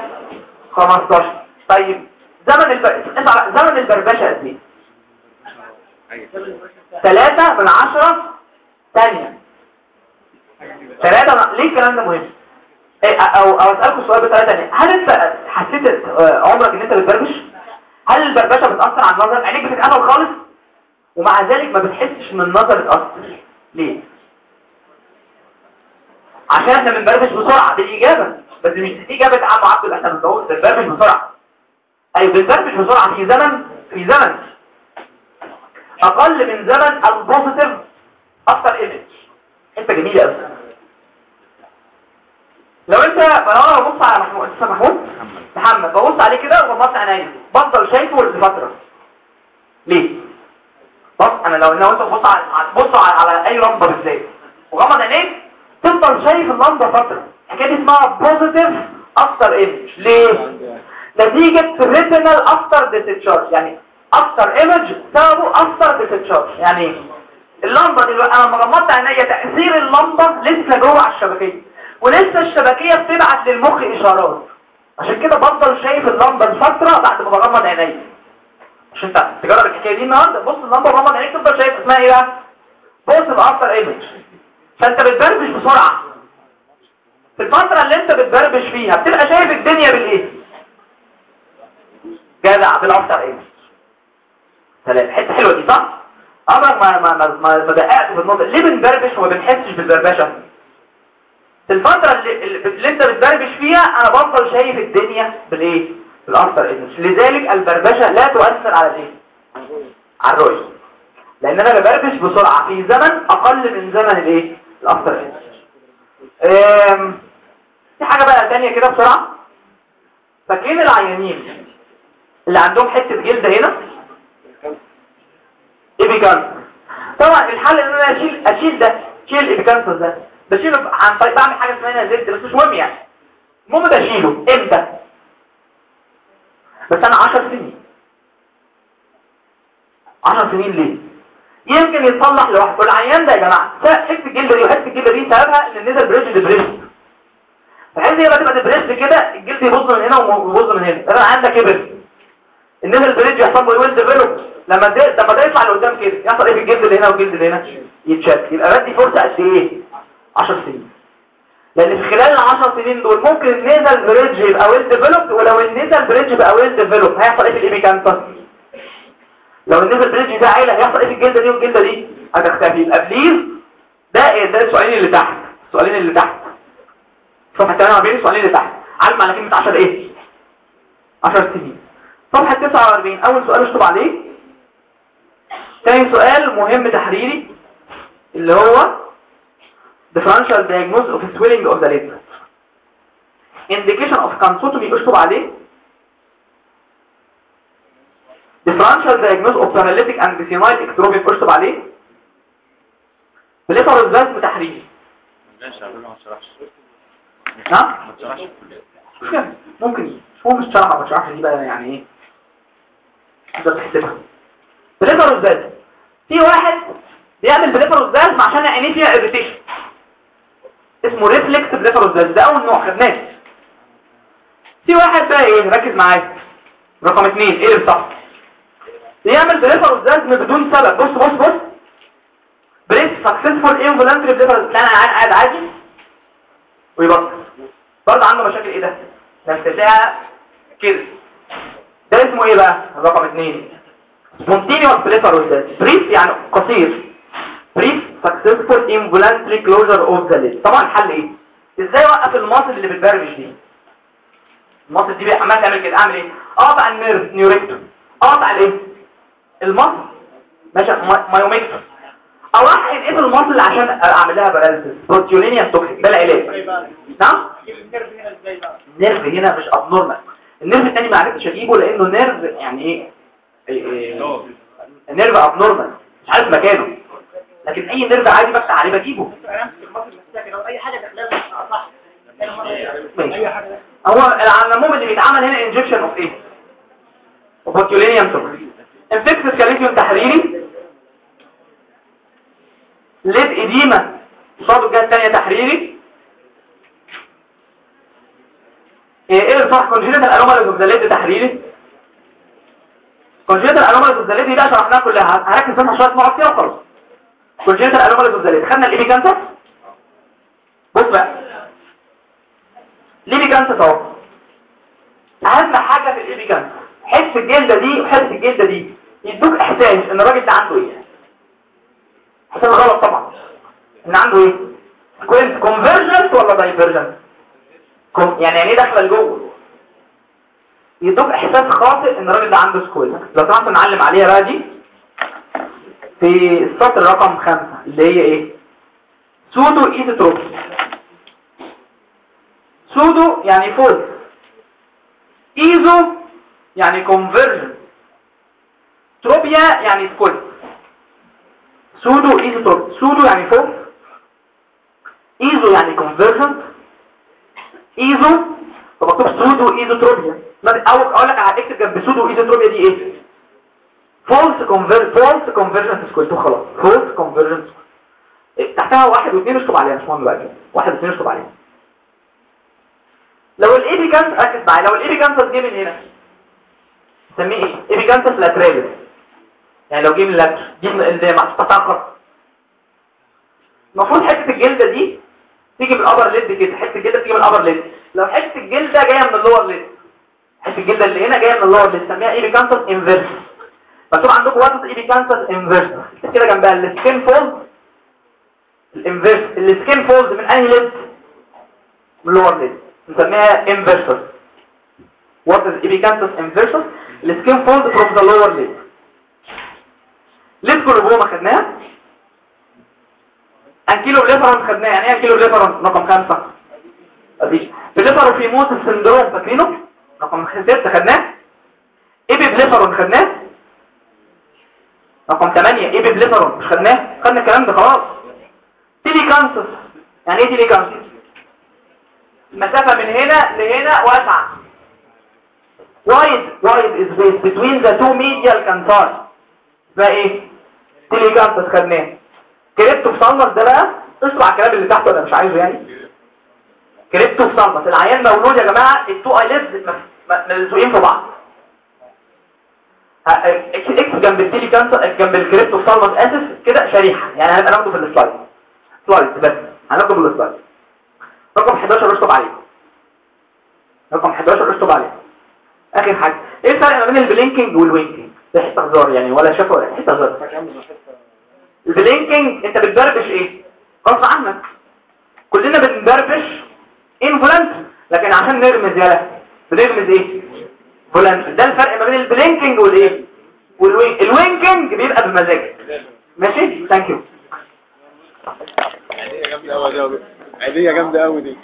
15 طيب زمن الب... اسمع، زمن البربشة قد إيه؟ ثلاثة من عشرة ثانية. ثلاثة. ليه الكلام ده مهم؟ أو أو أسألكم سؤال بطريقه ثانية هل أنت حسيت آه، عمرك إن أنت بتبربش؟ هل البربشة بتأثر على النظر؟ عينيك بتتقفل خالص؟ ومع ذلك ما بتحسش إن النظر اتأثر. ليه؟ عشان إحنا بنبربش بسرعة دي الاجابه بس مش دي إجابة عم عبد إحنا بنقول بنبربش بسرعة. أي بنبربش بسرعة في زمن في زمن. أقل من زمن ال positive after image انت جميل قوي لو انت أنا ببص على محمود انت محمود. محمد. ببص عليه كده وببص عينيا. بفضل شايفه لفتره ليه بص أنا لو أنا وانت بص على بص على, على اي لمبة بالذات. وغمض عينيك تفضل شايف اللمبة فترة. الحكاية دي اسمها positive after image ليه؟ نتيجة retinal after discharge يعني after image سببه after discharge يعني اللمبة دلوقتي أنا لما غمضت عينيا تأثير اللمبة لسه جوه على الشبكيه ولسه الشبكية بتبعت للمخ إشارات. عشان كده بفضل شايف اللمبه لفتره بعد ما بغمض عينيا عشان انت تجرب الحكاية دي النهارده؟ بص اللمبه وغمض عينيك تفضل شايف اسمها إيه بقى؟ positive after image فانت بتبربش بسرعة. في الفترة اللي انت بتبربش فيها بتبقى شايف الدنيا بالإيه؟ جدع بال after image سلام حتة حلوة دي صح؟ عمرك ما ما ما ما دققت في النقطة ليه بنبربش وما بنحسش بالبربشة؟ في الفترة اللي, اللي انت بتبربش فيها أنا بفضل شايف الدنيا بالإيه؟ بال after image لذلك البربشة لا تؤثر على الإيه؟ على الرؤية لأن أنا ببربش بسرعة في زمن أقل من زمن الإيه؟ ال after image في حاجة بقى تانية كده بسرعة؟ فاكرين العيانين؟ اللي عندهم حتة جلد هنا؟ epicanthus طبعا الحل إن أنا اشيل أشيل ده أشيل ال epicanthus ده. بشيله عن طريق بعمل حاجة اسمها Z-plasty مش مهم يعني. المهم ده اشيله إمتى؟ بس أنا 10 سنين. 10 سنين ليه؟ يمكن يتصلح لوحده. والعيان ده يا جماعة. حتة الجلد دي وحتة الجلد دي سببها إن ال nasal bridge depressed فحيث هي بقى تبقى depressed كده الجلد يبص من هنا ويبص من هنا. ده عندك كبر ال nasal bridge يحصل له well develop لما ده لما ده يطلع لقدام كده يحصل إيه في الجلد اللي هنا والجلد اللي هنا. يتشد. يبقى بدي فرصة قد إيه؟ 10 سنين. لأن في خلال ال 10 سنين دول ممكن ال nasal bridge يبقى well developed ولو ال nasal bridge بقى well developed هيحصل إيه في ال epicanthus لو ال nasal bridge ده علي هيحصل إيه في الجلدة دي والجلدة دي؟ هتختفي. يبقى please ده إيه؟ ده السؤالين اللي تحت. السؤالين اللي تحت. صفحة 48 السؤالين اللي تحت. علم على كلمة 10 إيه؟ 10 سنين. صفحة 49 أول سؤال أشطب عليه. ثاني سؤال مهم تحريري اللي هو differential diagnosis of swelling of the lid indication of cansotomy اشطب عليه differential diagnosis of paralytic and senile ectropic اشطب عليه تشرحش في الكلية مش كده. ممكن. هو مش شرح ما شرحش دي بقى يعني إيه؟ تقدر تحسبها blepharospasm في واحد بيعمل blepharospasm عشان عينيه فيها irritation اسمه reflex blepharospasm ده اول نوع خدناه في واحد بقى إيه؟ ركز معايا. رقم اتنين إيه اللي صح يعمل blepharospasm بدون سبب. بص بص بص. brief successive involuntary blepharospasm لا أنا قاعد عادي. ويبطل. برضه عنده مشاكل إيه ده؟ نفسها كده. ده اسمه إيه بقى؟ رقم اتنين. spontaneous blepharospasm brief يعني قصير. brief successive involuntary closure of the lid. طبعا الحل إيه؟ إزاي اوقف ال muscle اللي بتبربش دي؟ ال muscle دي عمال تعمل كده. أعمل إيه؟ اقطع ال nerve neurectomy اقطع الإيه؟ ال muscle ماشي my- myectomy. أو احقن إيه في ال muscle عشان أعمل لها paralysis botulinum toxin ده العلاج نعم؟ ال nerve هنا مش abnormal ال nerve الثاني ما عرفتش أجيبه لأنه nerve يعني إيه؟ إيه- إيه؟ nerve abnormal مش عارف مكانه. لكن أي nerve عادي بفتح عليه بجيبه. اي حاجة لازم صح هو العموم اللي بيتعمل هنا injection of إيه و botulinum toxin infectious chalazion تحريري. lid edema قصاده الجهه الثانية تحريري. إيه صح. congenital anomalies of the lid تحريري. congenital anomalies of the lid دي بقى شرحناها كلها. هركز بس شوية نقط فيها وخلاص. congenital anomalies of the lid خدنا ال epicanthus بص بقى. ال epicanthus أهو. أهم حاجة في ال epicanthus حس الجلدة دي وحس الجلدة دي. يدوك إحساس إن الراجل ده عنده إيه؟ إحساس غلط طبعا. إن عنده إيه؟ squint convergent ولا divergent يعني يعني إيه داخلة لجوه؟ يدوك إحساس خاطئ إن الراجل ده عنده squint لو سمحتوا نعلم عليها بقى دي. في السطر رقم خمسة اللي هي إيه؟ pseudo esotropia pseudo يعني false eso يعني convergent tropia يعني squint pseudo esotropia pseudo يعني false eso يعني convergent eso فمكتوب pseudo esotropia. أو أقول لك هتكتب جنب pseudo esotropia دي إيه؟ false conver- false convergent squint خلاص. false convergent تحتها واحد واثنين اشطب عليها مش مهم كده. واحد واثنين اشطب عليها. لو ال epicanthus ركز معايا لو ال epicanthus جه من هنا نسميه إيه؟ epicanthus lateralis يعني لو جه من ال lateral من اللي محطوطه المفروض حتة الجلدة دي؟ تيجي من ال upper lid كده حتة الجلدة تيجي من ال upper lid لو حتة الجلدة جاية من ال lower lid حتة الجلدة اللي هنا جاية من ال lower lid نسميها epicanthus inversus مكتوب عندكم what epicanthus inversus كده جنبها ال skin fold ال inversus ال skin fold من أنهي ليد من ال lower lid نسميها inversus what epicanthus inversus ال skin fold from the lower lid lid coloboma خدناها. ankyloblepharon خدناها. يعني إيه ankyloblepharon رقم خمسة. أدي. phimosis syndrome فاكرينه؟ رقم ستة خدناه. epiblepharon خدناه؟ رقم 8 ablepharon مش خدناه خدنا الكلام ده خلاص telecanthus يعني إيه telecanthus المسافة من هنا لهنا واسعة wide wide space between the two medial canthus بقى إيه telecanthus خدناه cryptophthalmos ده بقى اسمع الكلام اللي تحته أنا مش عايزه يعني cryptophthalmos العيان مولود يا جماعة ال two eyelids ملزوقين في بعض X X جنب ال telecanthus جنب ال cryptophthalmos اسف كده شريحة. يعني هنبقى ناخده في ال slide. slide بس. هناخده في ال slide. رقم 11 اشطب عليه. رقم 11 اشطب عليه. آخر حاجة. إيه الفرق ما بين ال blinking وال winking؟ ده حتة هزار يعني ولا شافه ولا حتة هزار؟ ال blinking أنت بتبربش إيه؟ غصب عنك. كلنا بنبربش involuntary لكن عشان نغمز يالا بنغمز إيه؟ voluntary ده الفرق ما بين ال blinking والإيه؟ وال wink. ال winking بيبقى بمزاجك. ماشي؟ thank you عيدية جامدة قوي دي.